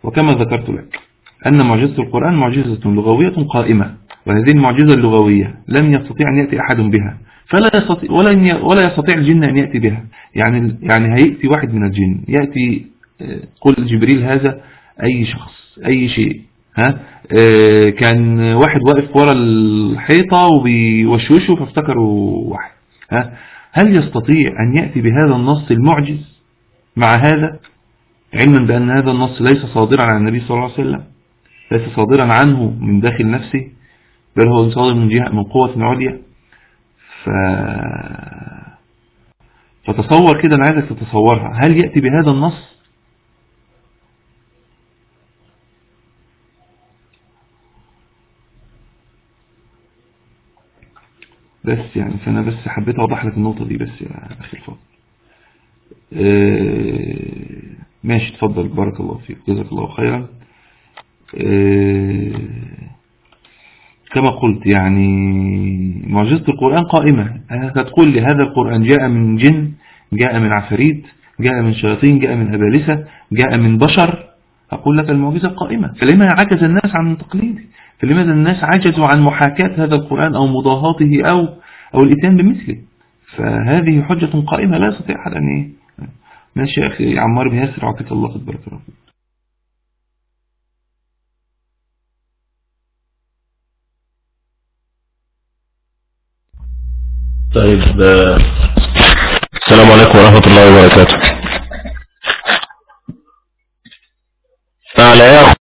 S4: وكما ذكرت لك أن معجزة القرآن معجزة لغوية قائمة وهذه المعجزة اللغوية لم يستطيع أن يأتي أحد بها. فلا يستطيع ولا ولا يستطيع الجن أن يأتي بها. يعني يعني هيأتي واحد من الجن. يأتي قل جبريل هذا أي شخص أي شيء. ها؟ كان واحد واقف ورا الحيطة وبيوشوشه فافتكروا واحد. ها؟ هل يستطيع أن يأتي بهذا النص المعجز مع هذا؟ علما بأن هذا النص ليس صادرا عن النبي صلى الله عليه وسلم ليس صادرا عنه من داخل نفسه بل هو صادر من جهة من قوة عليا. ف... فتصور كده أنا عايزك تتصورها. هل يأتي بهذا النص؟ بس يعني فأنا بس حبيت أوضح لك النقطة دي بس يا أخي الفاضل. آه ماشي تفضل بارك الله فيك جزاك الله خيرا. آه كما قلت يعني معجزة القرآن قائمة. هتقول لي هذا القرآن جاء من جن جاء من عفاريت جاء من شياطين جاء من أبالسة جاء من بشر. أقول لك المعجزة قائمة. فلما عجز الناس عن تقليده فلماذا الناس عجزوا عن محاكاة هذا القرآن أو مضاهاته أو أو الإتيان بمثله؟ فهذه حجة قائمة لا يستطيع أحد أن ماشي يا أخي عمار بن ياسر أعطيك الله قد بارك
S5: طيب السلام عليكم ورحمة الله وبركاته. تعالى يا